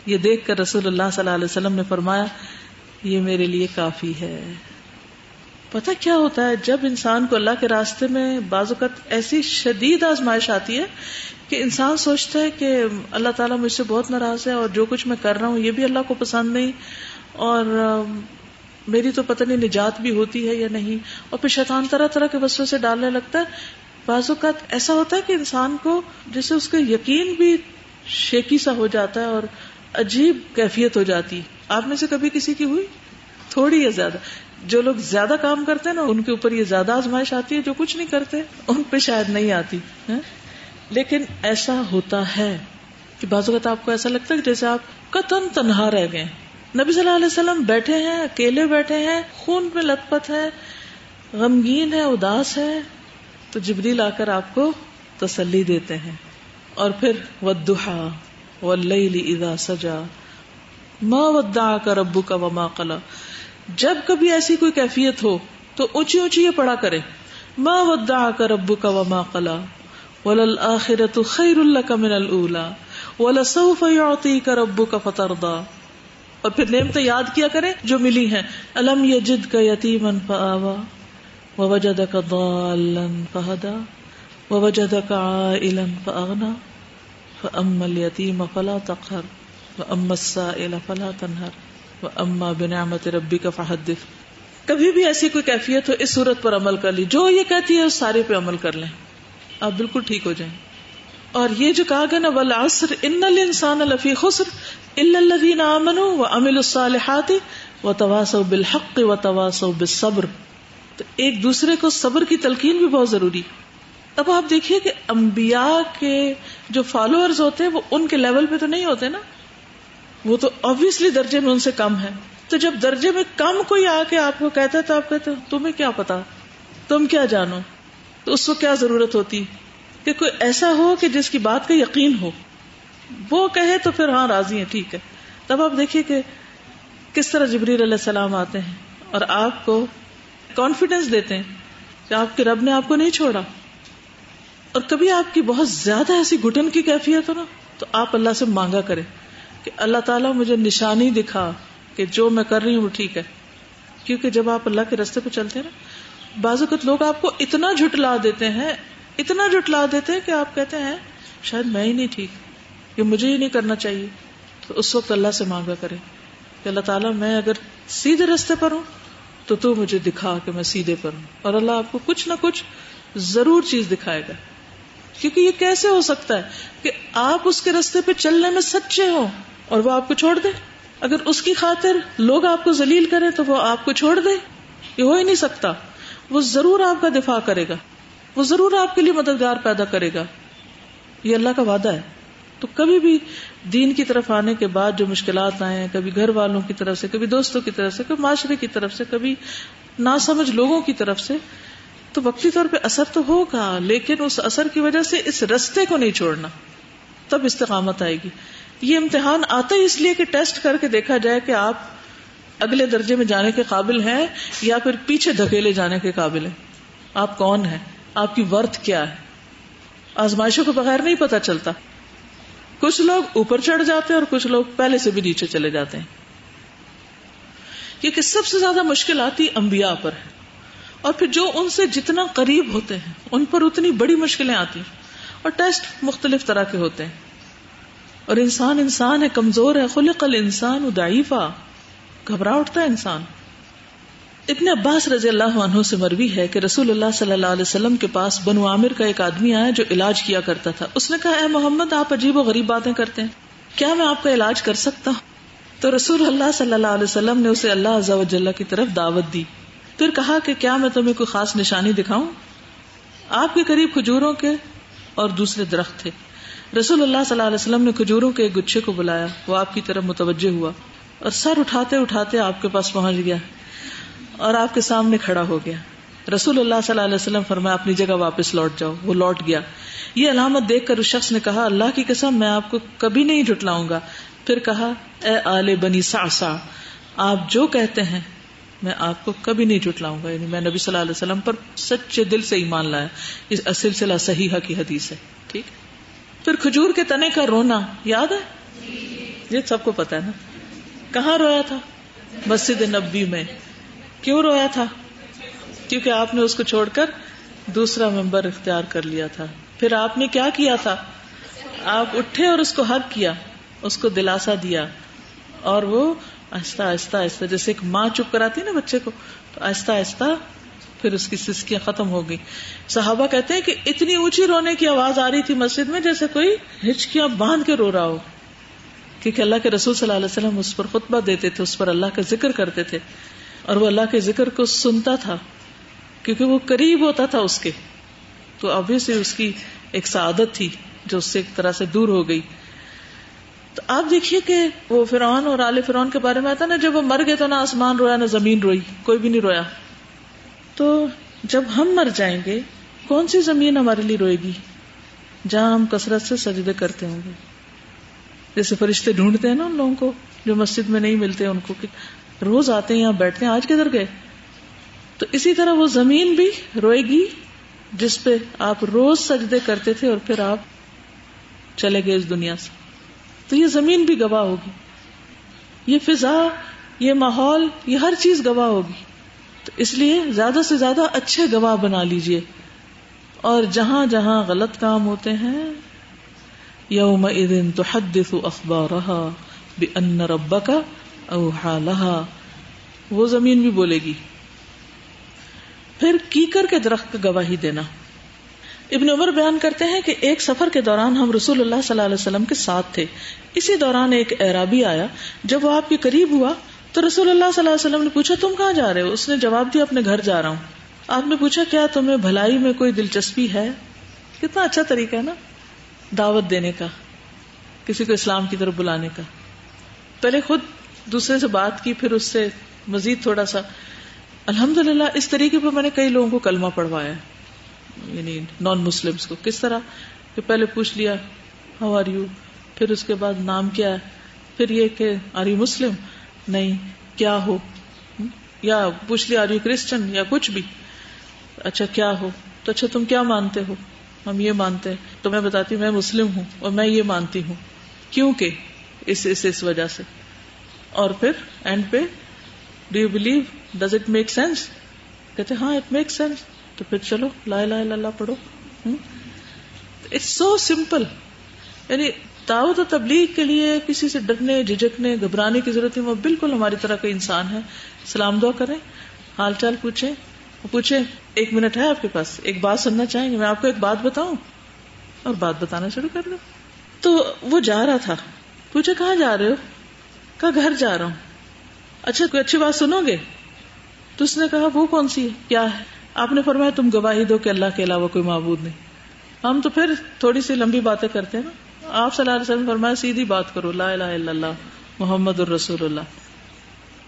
یہ دیکھ کر رسول اللہ صلی اللہ علیہ وسلم نے فرمایا، یہ میرے لیے کافی ہے۔ پتا کیا ہوتا ہے؟ جب انسان کو اللہ کے راستے میں بعض اوقات ایسی شدید آزمائش آتی ہے کہ انسان سوچتا ہے کہ اللہ تعالیٰ مجھ سے بہت ناراض ہے اور جو کچھ میں کر رہا ہوں یہ بھی اللہ کو پسند نہیں اور میری تو پتہ نہیں نجات بھی ہوتی ہے یا نہیں اور پھر شیطان طرح طرح کے بسوں سے ڈالنے لگتا ہے۔ بعض اوقات ایسا ہوتا ہے کہ انسان کو جسے اس کا یقین بھی شیکی سا ہو جاتا ہے اور عجیب کیفیت ہو جاتی۔ آپ میں سے کبھی کسی کی ہوئی؟ تھوڑی یا زیادہ۔ جو لوگ زیادہ کام کرتے ہیں نا، ان کے اوپر یہ زیادہ آزمائش آتی ہے جو کچھ نہیں کرتے، ان پہ شاید نہیں آتی ہاں؟ لیکن ایسا ہوتا ہے کہ بعض اوقات آپ کو ایسا لگتا ہے کہ جیسے آپ قطن تنہا رہ گئے نبی صلی اللہ علیہ وسلم بیٹھے ہیں، اکیلے بیٹھے ہیں، خون پہ لت پت ہے غمگین ہے اداس ہے تو جبریل آ کر آپ کو تسلی دیتے ہیں۔ اور پھر ودہا اذا سجا ما ودا کا ربو کا وما قلا جب کبھی ایسی کوئی کیفیت ہو تو اونچی اونچی یہ پڑا کرے۔ ما ودا کا ربو کا وما قلا۔ ولل آخرت خیر اللہ کا من اللہ ولسوف يعطيك کا ربو کا فتردا۔ اور پھر نعمت یاد کیا کرے جو ملی ہیں۔ الم یجد کا یتیم فآوا ووجد کا ضالا فہدا۔ ووجد کا عائلا فاغنا فاما اليتيم فلا تقهر۔ واما السائل فلا تنهر۔ واما بنعمت ربك فحدث۔ کبھی بھی ایسی کوئی کیفیت ہو، اس صورت پر عمل کر لی۔ جو یہ کہتی ہے، اس سارے پہ عمل کر لیں۔ آپ بالکل ٹھیک ہو جائیں۔ اور یہ جو کہا گیا نا، والعصر ان الانسان لفی خسر الا الذين امنوا وعملوا الصالحات وتواصوا بالحق وتواصوا بالصبر۔ تو ایک دوسرے کو صبر کی تلقین بھی بہت ضروری۔ اب آپ دیکھیے کہ انبیاء کے جو فالوورز ہوتے ہیں، وہ ان کے لیول پہ تو نہیں ہوتے نا۔ وہ تو آبیسلی درجے میں ان سے کم ہے۔ تو جب درجے میں کم کوئی آ کے آپ کو کہتا ہے تو آپ کہتے تمہیں کیا پتا؟ تم کیا جانو؟ تو اس کو کیا ضرورت ہوتی؟ کہ کوئی ایسا ہو کہ جس کی بات کا یقین ہو۔ وہ کہے تو پھر ہاں راضی ہیں، ٹھیک ہے۔ تب آپ دیکھیے کہ کس طرح جبریل علیہ السلام آتے ہیں اور آپ کو کانفیڈینس دیتے ہیں کہ آپ کے رب نے آپ کو نہیں چھوڑا۔ اور کبھی آپ کی بہت زیادہ ایسی گٹن کی کیفیت ہو نا، تو آپ اللہ سے مانگا کرے کہ اللہ تعالیٰ مجھے نشانی دکھا کہ جو میں کر رہی ہوں وہ ٹھیک ہے۔ کیونکہ جب آپ اللہ کے رستے پہ چلتے ہیں نا، بعض اوقات لوگ آپ کو اتنا جھٹلا دیتے ہیں، اتنا جٹلا دیتے ہیں کہ آپ کہتے ہیں، شاید میں ہی نہیں ٹھیک یہ مجھے ہی نہیں کرنا چاہیے۔ تو اس وقت اللہ سے مانگا کرے کہ اللہ تعالیٰ، میں اگر سیدھے رستے پر ہوں تو تو مجھے دکھا کہ میں سیدھے پر ہوں۔ اور اللہ آپ کو کچھ نہ کچھ ضرور چیز دکھائے گا۔ کیونکہ یہ کیسے ہو سکتا ہے کہ آپ اس کے رستے پہ چلنے میں سچے ہوں اور وہ آپ کو چھوڑ دے؟ اگر اس کی خاطر لوگ آپ کو ذلیل کریں تو وہ آپ کو چھوڑ دے؟ یہ ہو ہی نہیں سکتا۔ وہ ضرور آپ کا دفاع کرے گا۔ وہ ضرور آپ کے لیے مددگار پیدا کرے گا۔ یہ اللہ کا وعدہ ہے۔ تو کبھی بھی دین کی طرف آنے کے بعد جو مشکلات آئے ہیں، کبھی گھر والوں کی طرف سے، کبھی دوستوں کی طرف سے، کبھی معاشرے کی طرف سے، کبھی ناسمجھ لوگوں کی طرف سے تو وقتی طور پہ اثر تو ہوگا، لیکن اس اثر کی وجہ سے اس رستے کو نہیں چھوڑنا۔ تب استقامت آئے گی۔ یہ امتحان آتا ہی اس لیے کہ ٹیسٹ کر کے دیکھا جائے کہ آپ اگلے درجے میں جانے کے قابل ہیں یا پھر پیچھے دھکیلے جانے کے قابل ہیں۔ آپ کون ہیں؟ آپ کی ورتھ کیا ہے؟ آزمائشوں کے بغیر نہیں پتا چلتا۔ کچھ لوگ اوپر چڑھ جاتے ہیں اور کچھ لوگ پہلے سے بھی نیچے چلے جاتے ہیں۔ کیونکہ سب سے زیادہ مشکل آتی انبیاء پر ہے اور پھر جو ان سے جتنا قریب ہوتے ہیں، ان پر اتنی بڑی مشکلیں آتی ہیں اور ٹیسٹ مختلف طرح کے ہوتے ہیں۔ اور انسان انسان ہے، کمزور ہے، خلق الانسان ادائیفا گھبرا اٹھتا ہے انسان۔ ابن عباس رضی اللہ عنہ سے مروی ہے کہ رسول اللہ صلی اللہ علیہ وسلم کے پاس بنو عامر کا ایک آدمی آیا جو علاج کیا کرتا تھا۔ اس نے کہا، اے محمد، آپ عجیب و غریب باتیں کرتے ہیں۔ کیا میں آپ کا علاج کر سکتا ہوں؟ تو رسول اللہ صلی اللہ علیہ وسلم نے اسے اللہ عز و جل کی طرف دعوت دی۔ پھر کہا کہ کیا میں تمہیں کوئی خاص نشانی دکھاؤں؟ آپ کے قریب کھجوروں کے اور دوسرے درخت تھے۔ رسول اللہ صلی اللہ علیہ وسلم نے کھجوروں کے ایک گچھے کو بلایا۔ وہ آپ کی طرف متوجہ ہوا اور سر اٹھاتے اٹھاتے آپ کے پاس پہنچ گیا اور آپ کے سامنے کھڑا ہو گیا۔ رسول اللہ صلی اللہ علیہ وسلم فرمایا، اپنی جگہ واپس لوٹ جاؤ۔ وہ لوٹ گیا۔ یہ علامت دیکھ کر اس شخص نے کہا، اللہ کی قسم، میں آپ کو کبھی نہیں جٹلاؤں گا۔ پھر کہا، اے آل بنی سا آپ جو کہتے ہیں میں آپ کو کبھی نہیں جٹلاؤں گا یعنی میں نبی صلی اللہ علیہ وسلم پر سچے دل سے ایمان لایا۔ اس سلسلہ صحیح کی حدیث ہے، ٹھیک؟ پھر کھجور کے تنے کا رونا، یاد ہے؟ یہ سب کو پتا ہے نا۔ کہاں رویا تھا؟ مسجد نبی میں۔ کیوں رویا تھا؟ کیونکہ آپ نے اس کو چھوڑ کر دوسرا ممبر اختیار کر لیا تھا۔ پھر آپ نے کیا کیا تھا؟ آپ اٹھے اور اس کو حق کیا، اس کو دلاسا دیا اور وہ آہستہ آہستہ آہستہ، جیسے ایک ماں چپ کراتی نا بچے کو، تو آہستہ آہستہ پھر اس کی سسکیاں ختم ہو گئی صحابہ کہتے ہیں کہ اتنی اونچی رونے کی آواز آ رہی تھی مسجد میں جیسے کوئی ہچکیاں باندھ کے رو رہا ہو۔ کیونکہ اللہ کے رسول صلی اللہ علیہ وسلم اس پر خطبہ دیتے تھے، اس پر اللہ کا ذکر کرتے تھے۔ اور وہ اللہ کے ذکر کو سنتا تھا، کیونکہ وہ قریب ہوتا تھا اس کے۔ تو ابویسلی اس کی ایک سعادت تھی، جو اس سے ایک طرح سے دور ہو گئی۔ تو آپ دیکھیے کہ وہ فرعون اور آل فرعون کے بارے میں آتا نا، جب وہ مر گئے تو نہ آسمان رویا، نہ زمین روئی، کوئی بھی نہیں رویا۔ تو جب ہم مر جائیں گے، کون سی زمین ہمارے لیے روئے گی؟ جہاں ہم کثرت سے سجدے کرتے ہوں گے۔ جیسے فرشتے ڈھونڈتے ہیں نا ان لوگوں کو، جو مسجد میں نہیں ملتے ان کو، کہ روز آتے ہیں یہاں بیٹھتے ہیں، آج کدھر گئے؟ تو اسی طرح وہ زمین بھی روئے گی، جس پہ آپ روز سجدے کرتے تھے اور پھر آپ چلے گئے اس دنیا سے۔ تو یہ زمین بھی گواہ ہوگی۔ یہ فضا، یہ ماحول، یہ ہر چیز گواہ ہوگی۔ تو اس لیے زیادہ سے زیادہ اچھے گواہ بنا لیجیے۔ اور جہاں جہاں غلط کام ہوتے ہیں یوم ادن تو حدث اخبارها بان ربك اوحى وہ زمین بھی بولے گی۔ پھر کیکر کے درخت کا گواہی دینا۔ ابن عمر بیان کرتے ہیں کہ ایک سفر کے دوران ہم رسول اللہ صلی اللہ علیہ وسلم کے ساتھ تھے۔ اسی دوران ایک اعرابی آیا، جب وہ آپ کے قریب ہوا تو رسول اللہ صلی اللہ علیہ وسلم نے پوچھا، تم کہاں جا رہے ہو؟ اس نے جواب دیا، اپنے گھر جا رہا ہوں۔ آپ نے پوچھا، کیا تمہیں بھلائی میں کوئی دلچسپی ہے؟ کتنا اچھا طریقہ ہے نا، دعوت دینے کا، کسی کو اسلام کی طرف بلانے کا۔ پہلے خود دوسرے سے بات کی، پھر اس سے مزید تھوڑا سا۔ الحمد للہ اس طریقے پہ میں نے کئی لوگوں کو کلمہ پڑھوایا۔ یعنی نان مسلم کو۔ کس طرح؟ کہ پہلے پوچھ لیا ہاؤ آر یو پھر اس کے بعد نام کیا ہے؟ پھر یہ کہ آر یو مسلم نہیں. کیا ہو؟ یا پوچھ لیا آر یو کرسچن یا کچھ بھی۔ اچھا کیا ہو؟ تو اچھا تم کیا مانتے ہو؟ ہم یہ مانتے ہیں۔ تو میں بتاتی ہوں میں مسلم ہوں اور میں یہ مانتی ہوں۔ کیونکہ اس اس, اس وجہ سے۔ اور پھر اینڈ پہ do you believe does it make sense کہتے ہاں اٹ میک سینس تو پھر چلو، لا لا اللہ پڑھو۔ اٹس سو سمپل یعنی دعوت و تبلیغ کے لیے کسی سے ڈرنے جھجکنے گھبرانے کی ضرورت نہیں، وہ بالکل ہماری طرح کا انسان ہے۔ سلام دعا کریں، حال چال پوچھیں۔ پوچھیں، ایک منٹ ہے آپ کے پاس؟ ایک بات سننا چاہیں گے؟ میں آپ کو ایک بات بتاؤں؟ اور بات بتانا شروع کر دو۔ تو وہ جا رہا تھا۔ پوچھا، کہاں جا رہے ہو؟ کہا، گھر جا رہا ہوں۔ اچھا کوئی اچھی بات سنو گے؟ تو اس نے کہا، وہ کون سی ہے؟ کیا ہے؟ آپ نے فرمایا تم گواہی دو کہ اللہ کے علاوہ کوئی معبود نہیں۔ ہم تو پھر تھوڑی سی لمبی باتیں کرتے ہیں نا۔ آپ صلی اللہ علیہ وسلم فرمایا سیدھی بات کرو، لا الہ الا اللہ، محمد الرسول اللہ۔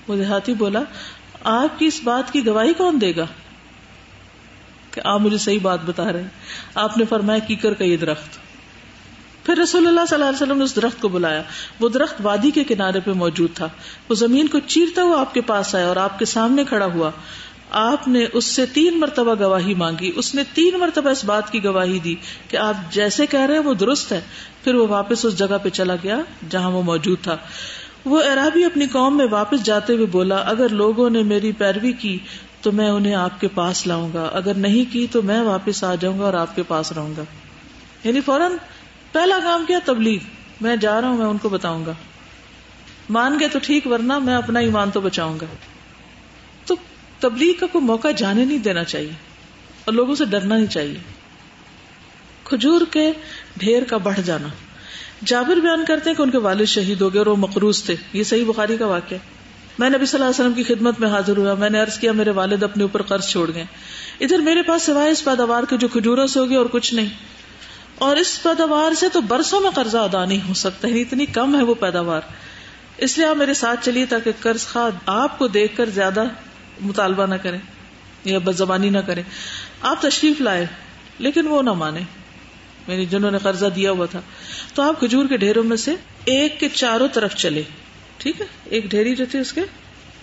وہ دیہاتی بولا، آپ کی اس بات کی گواہی کون دے گا کہ آپ مجھے صحیح بات بتا رہے ہیں؟ آپ نے فرمایا کیکر کا یہ درخت۔ پھر رسول اللہ صلی اللہ علیہ وسلم نے اس درخت کو بلایا۔ وہ درخت وادی کے کنارے پہ موجود تھا۔ وہ زمین کو چیرتا ہوا آپ کے پاس آیا اور آپ کے سامنے کھڑا ہوا۔ آپ نے اس سے تین مرتبہ گواہی مانگی، اس نے تین مرتبہ اس بات کی گواہی دی کہ آپ جیسے کہہ رہے ہیں وہ درست ہے۔ پھر وہ واپس اس جگہ پہ چلا گیا جہاں وہ موجود تھا۔ وہ عرابی اپنی قوم میں واپس جاتے ہوئے بولا، اگر لوگوں نے میری پیروی کی تو میں انہیں آپ کے پاس لاؤں گا، اگر نہیں کی تو میں واپس آ جاؤں گا اور آپ کے پاس رہوں گا۔ یعنی فوراً پہلا کام کیا، تبلیغ۔ میں جا رہا ہوں، میں ان کو بتاؤں گا۔ مان گئے تو ٹھیک، ورنہ میں اپنا ایمان تو بچاؤں گا۔ تبلیغ کا کوئی موقع جانے نہیں دینا چاہیے اور لوگوں سے ڈرنا نہیں چاہیے۔ کھجور کے ڈھیر کا بڑھ جانا۔ جابر بیان کرتے ہیں کہ ان کے والد شہید ہو گئے اور وہ مقروض تھے۔ یہ صحیح بخاری کا واقعہ میں نبی صلی اللہ علیہ وسلم کی خدمت میں حاضر ہوا۔ میں نے عرض کیا، میرے والد اپنے اوپر قرض چھوڑ گئے۔ ادھر میرے پاس سوائے اس پیداوار کے جو کھجوروں سے ہوگی اور کچھ نہیں۔ اور اس پیداوار سے تو برسوں میں قرضہ ادا نہیں ہو سکتا ہے۔ اتنی کم ہے وہ پیداوار۔ اس لیے آپ میرے ساتھ چلیے تاکہ قرض خواہ آپ کو دیکھ کر زیادہ مطالبہ نہ کریں یا بد زبانی نہ کریں آپ تشریف لائے، لیکن وہ نہ مانے۔ یعنی جنہوں نے قرضہ دیا ہوا تھا۔ تو آپ کھجور کے ڈھیروں میں سے ایک کے چاروں طرف چلے۔ ٹھیک ہے؟ ایک ڈھیری جو تھی اس کے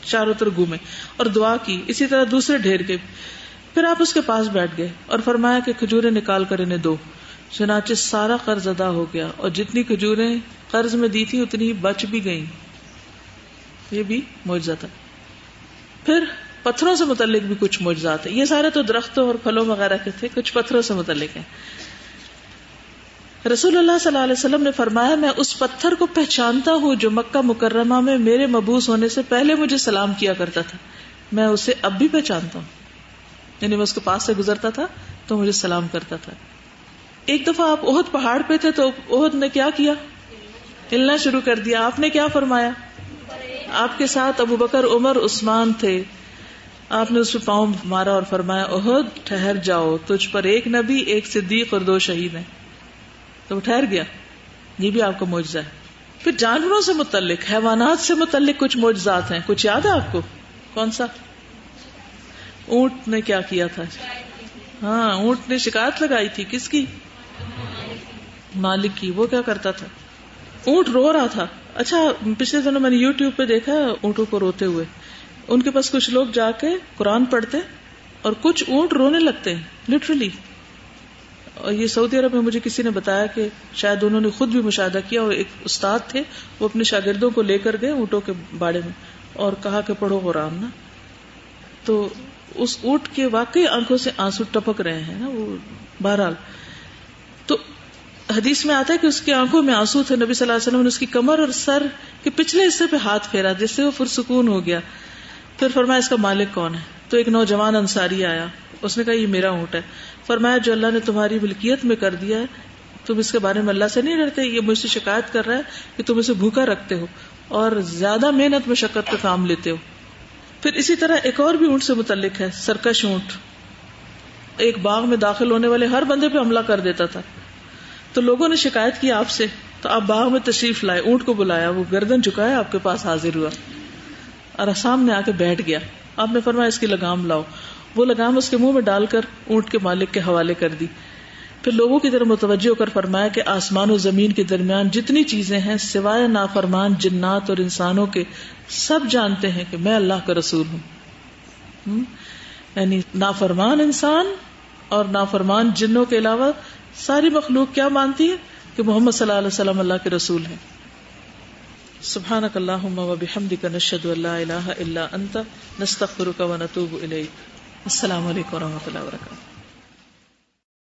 چاروں طرف گھومے۔ اور دعا کی، اسی طرح دوسرے ڈھیر کے۔ پھر آپ اس کے پاس بیٹھ گئے اور فرمایا کہ کھجورے نکال کر انہیں دو۔ چنانچہ سارا قرض ادا ہو گیا اور جتنی کھجورے قرض میں دی تھی اتنی بچ بھی گئی یہ بھی معجزہ تھا۔ پھر پتھروں سے متعلق بھی کچھ معجزات ہیں۔ یہ سارے تو درختوں اور پھلوں وغیرہ کے تھے، کچھ پتھروں سے متعلق ہیں۔ رسول اللہ صلی اللہ علیہ وسلم نے فرمایا، میں اس پتھر کو پہچانتا ہوں جو مکہ مکرمہ میں میرے مبوس ہونے سے پہلے مجھے سلام کیا کرتا تھا۔ میں اسے اب بھی پہچانتا ہوں۔ یعنی میں اس کے پاس سے گزرتا تھا تو مجھے سلام کرتا تھا۔ ایک دفعہ آپ عہد پہاڑ پہ تھے تو عہد نے کیا کیا؟ ہلنا شروع کر دیا۔ آپ نے کیا فرمایا؟ آپ کے ساتھ ابو بکر، عمر، عثمان تھے۔ آپ نے اس پہ پاؤں مارا اور فرمایا عہد ٹھہر جاؤ، تجھ پر ایک نبی، ایک صدیق اور دو شہید ہیں۔ تو وہ ٹھہر گیا۔ یہ بھی آپ کا معجزہ ہے۔ پھر جانوروں سے متعلق، حیوانات سے متعلق کچھ معجزات ہیں؟ کچھ یاد ہے آپ کو؟ کون سا؟ اونٹ نے کیا کیا تھا؟ ہاں اونٹ نے شکایت لگائی تھی۔ کس کی؟ مالک کی۔ وہ کیا کرتا تھا؟ اونٹ رو رہا تھا۔ اچھا پچھلے دنوں میں نے یو ٹیوب پہ دیکھا، اونٹوں کو روتے ہوئے۔ ان کے پاس کچھ لوگ جا کے قرآن پڑھتے اور کچھ اونٹ رونے لگتے لٹرلی اور یہ سعودی عرب میں مجھے کسی نے بتایا کہ شاید انہوں نے خود بھی مشاہدہ کیا اور ایک استاد تھے، وہ اپنے شاگردوں کو لے کر گئے اونٹوں کے باڑے میں اور کہا کہ پڑھو قرآن نا۔ تو اس اونٹ کے واقعی آنکھوں سے آنسو ٹپک رہے ہیں نا وہ، بہرحال۔ تو حدیث میں آتا ہے کہ اس کی آنکھوں میں آنسو تھے، نبی صلی اللہ علیہ وسلم نے اس کی کمر اور سر کے پچھلے حصے پہ ہاتھ پھیرا، جس سے وہ پرسکون ہو گیا۔ پھر فرمایا، اس کا مالک کون ہے؟ تو ایک نوجوان انصاری آیا، اس نے کہا، یہ میرا اونٹ ہے۔ فرمایا، جو اللہ نے تمہاری ملکیت میں کر دیا ہے، تم اس کے بارے میں اللہ سے نہیں ڈرتے، یہ مجھ سے شکایت کر رہا ہے کہ تم اسے بھوکا رکھتے ہو اور زیادہ محنت میں شکت کا کام لیتے ہو۔ پھر اسی طرح ایک اور بھی اونٹ سے متعلق ہے، سرکش اونٹ۔ ایک باغ میں داخل ہونے والے ہر بندے پہ حملہ کر دیتا تھا۔ تو لوگوں نے شکایت کی آپ سے، تو آپ باغ میں تشریف لائے، اونٹ کو بلایا، وہ گردن چکایا آپ کے پاس حاضر ہوا۔ اور سامنے آ کے بیٹھ گیا۔ آپ نے فرمایا، اس کی لگام لاؤ۔ وہ لگام اس کے منہ میں ڈال کر اونٹ کے مالک کے حوالے کر دی۔ پھر لوگوں کی طرف متوجہ ہو کر فرمایا کہ آسمان و زمین کے درمیان جتنی چیزیں ہیں، سوائے نافرمان جنات اور انسانوں کے، سب جانتے ہیں کہ میں اللہ کا رسول ہوں۔ یعنی نافرمان انسان اور نافرمان جنوں کے علاوہ ساری مخلوق کیا مانتی ہے؟ کہ محمد صلی اللہ علیہ وسلم اللہ کے رسول ہیں۔ سبحانك اللهم وبحمدك نشهد ان لا اله الا انت نستغفرك ونتوب اليك السلام علیکم و رحمۃ اللہ وبرکاتہ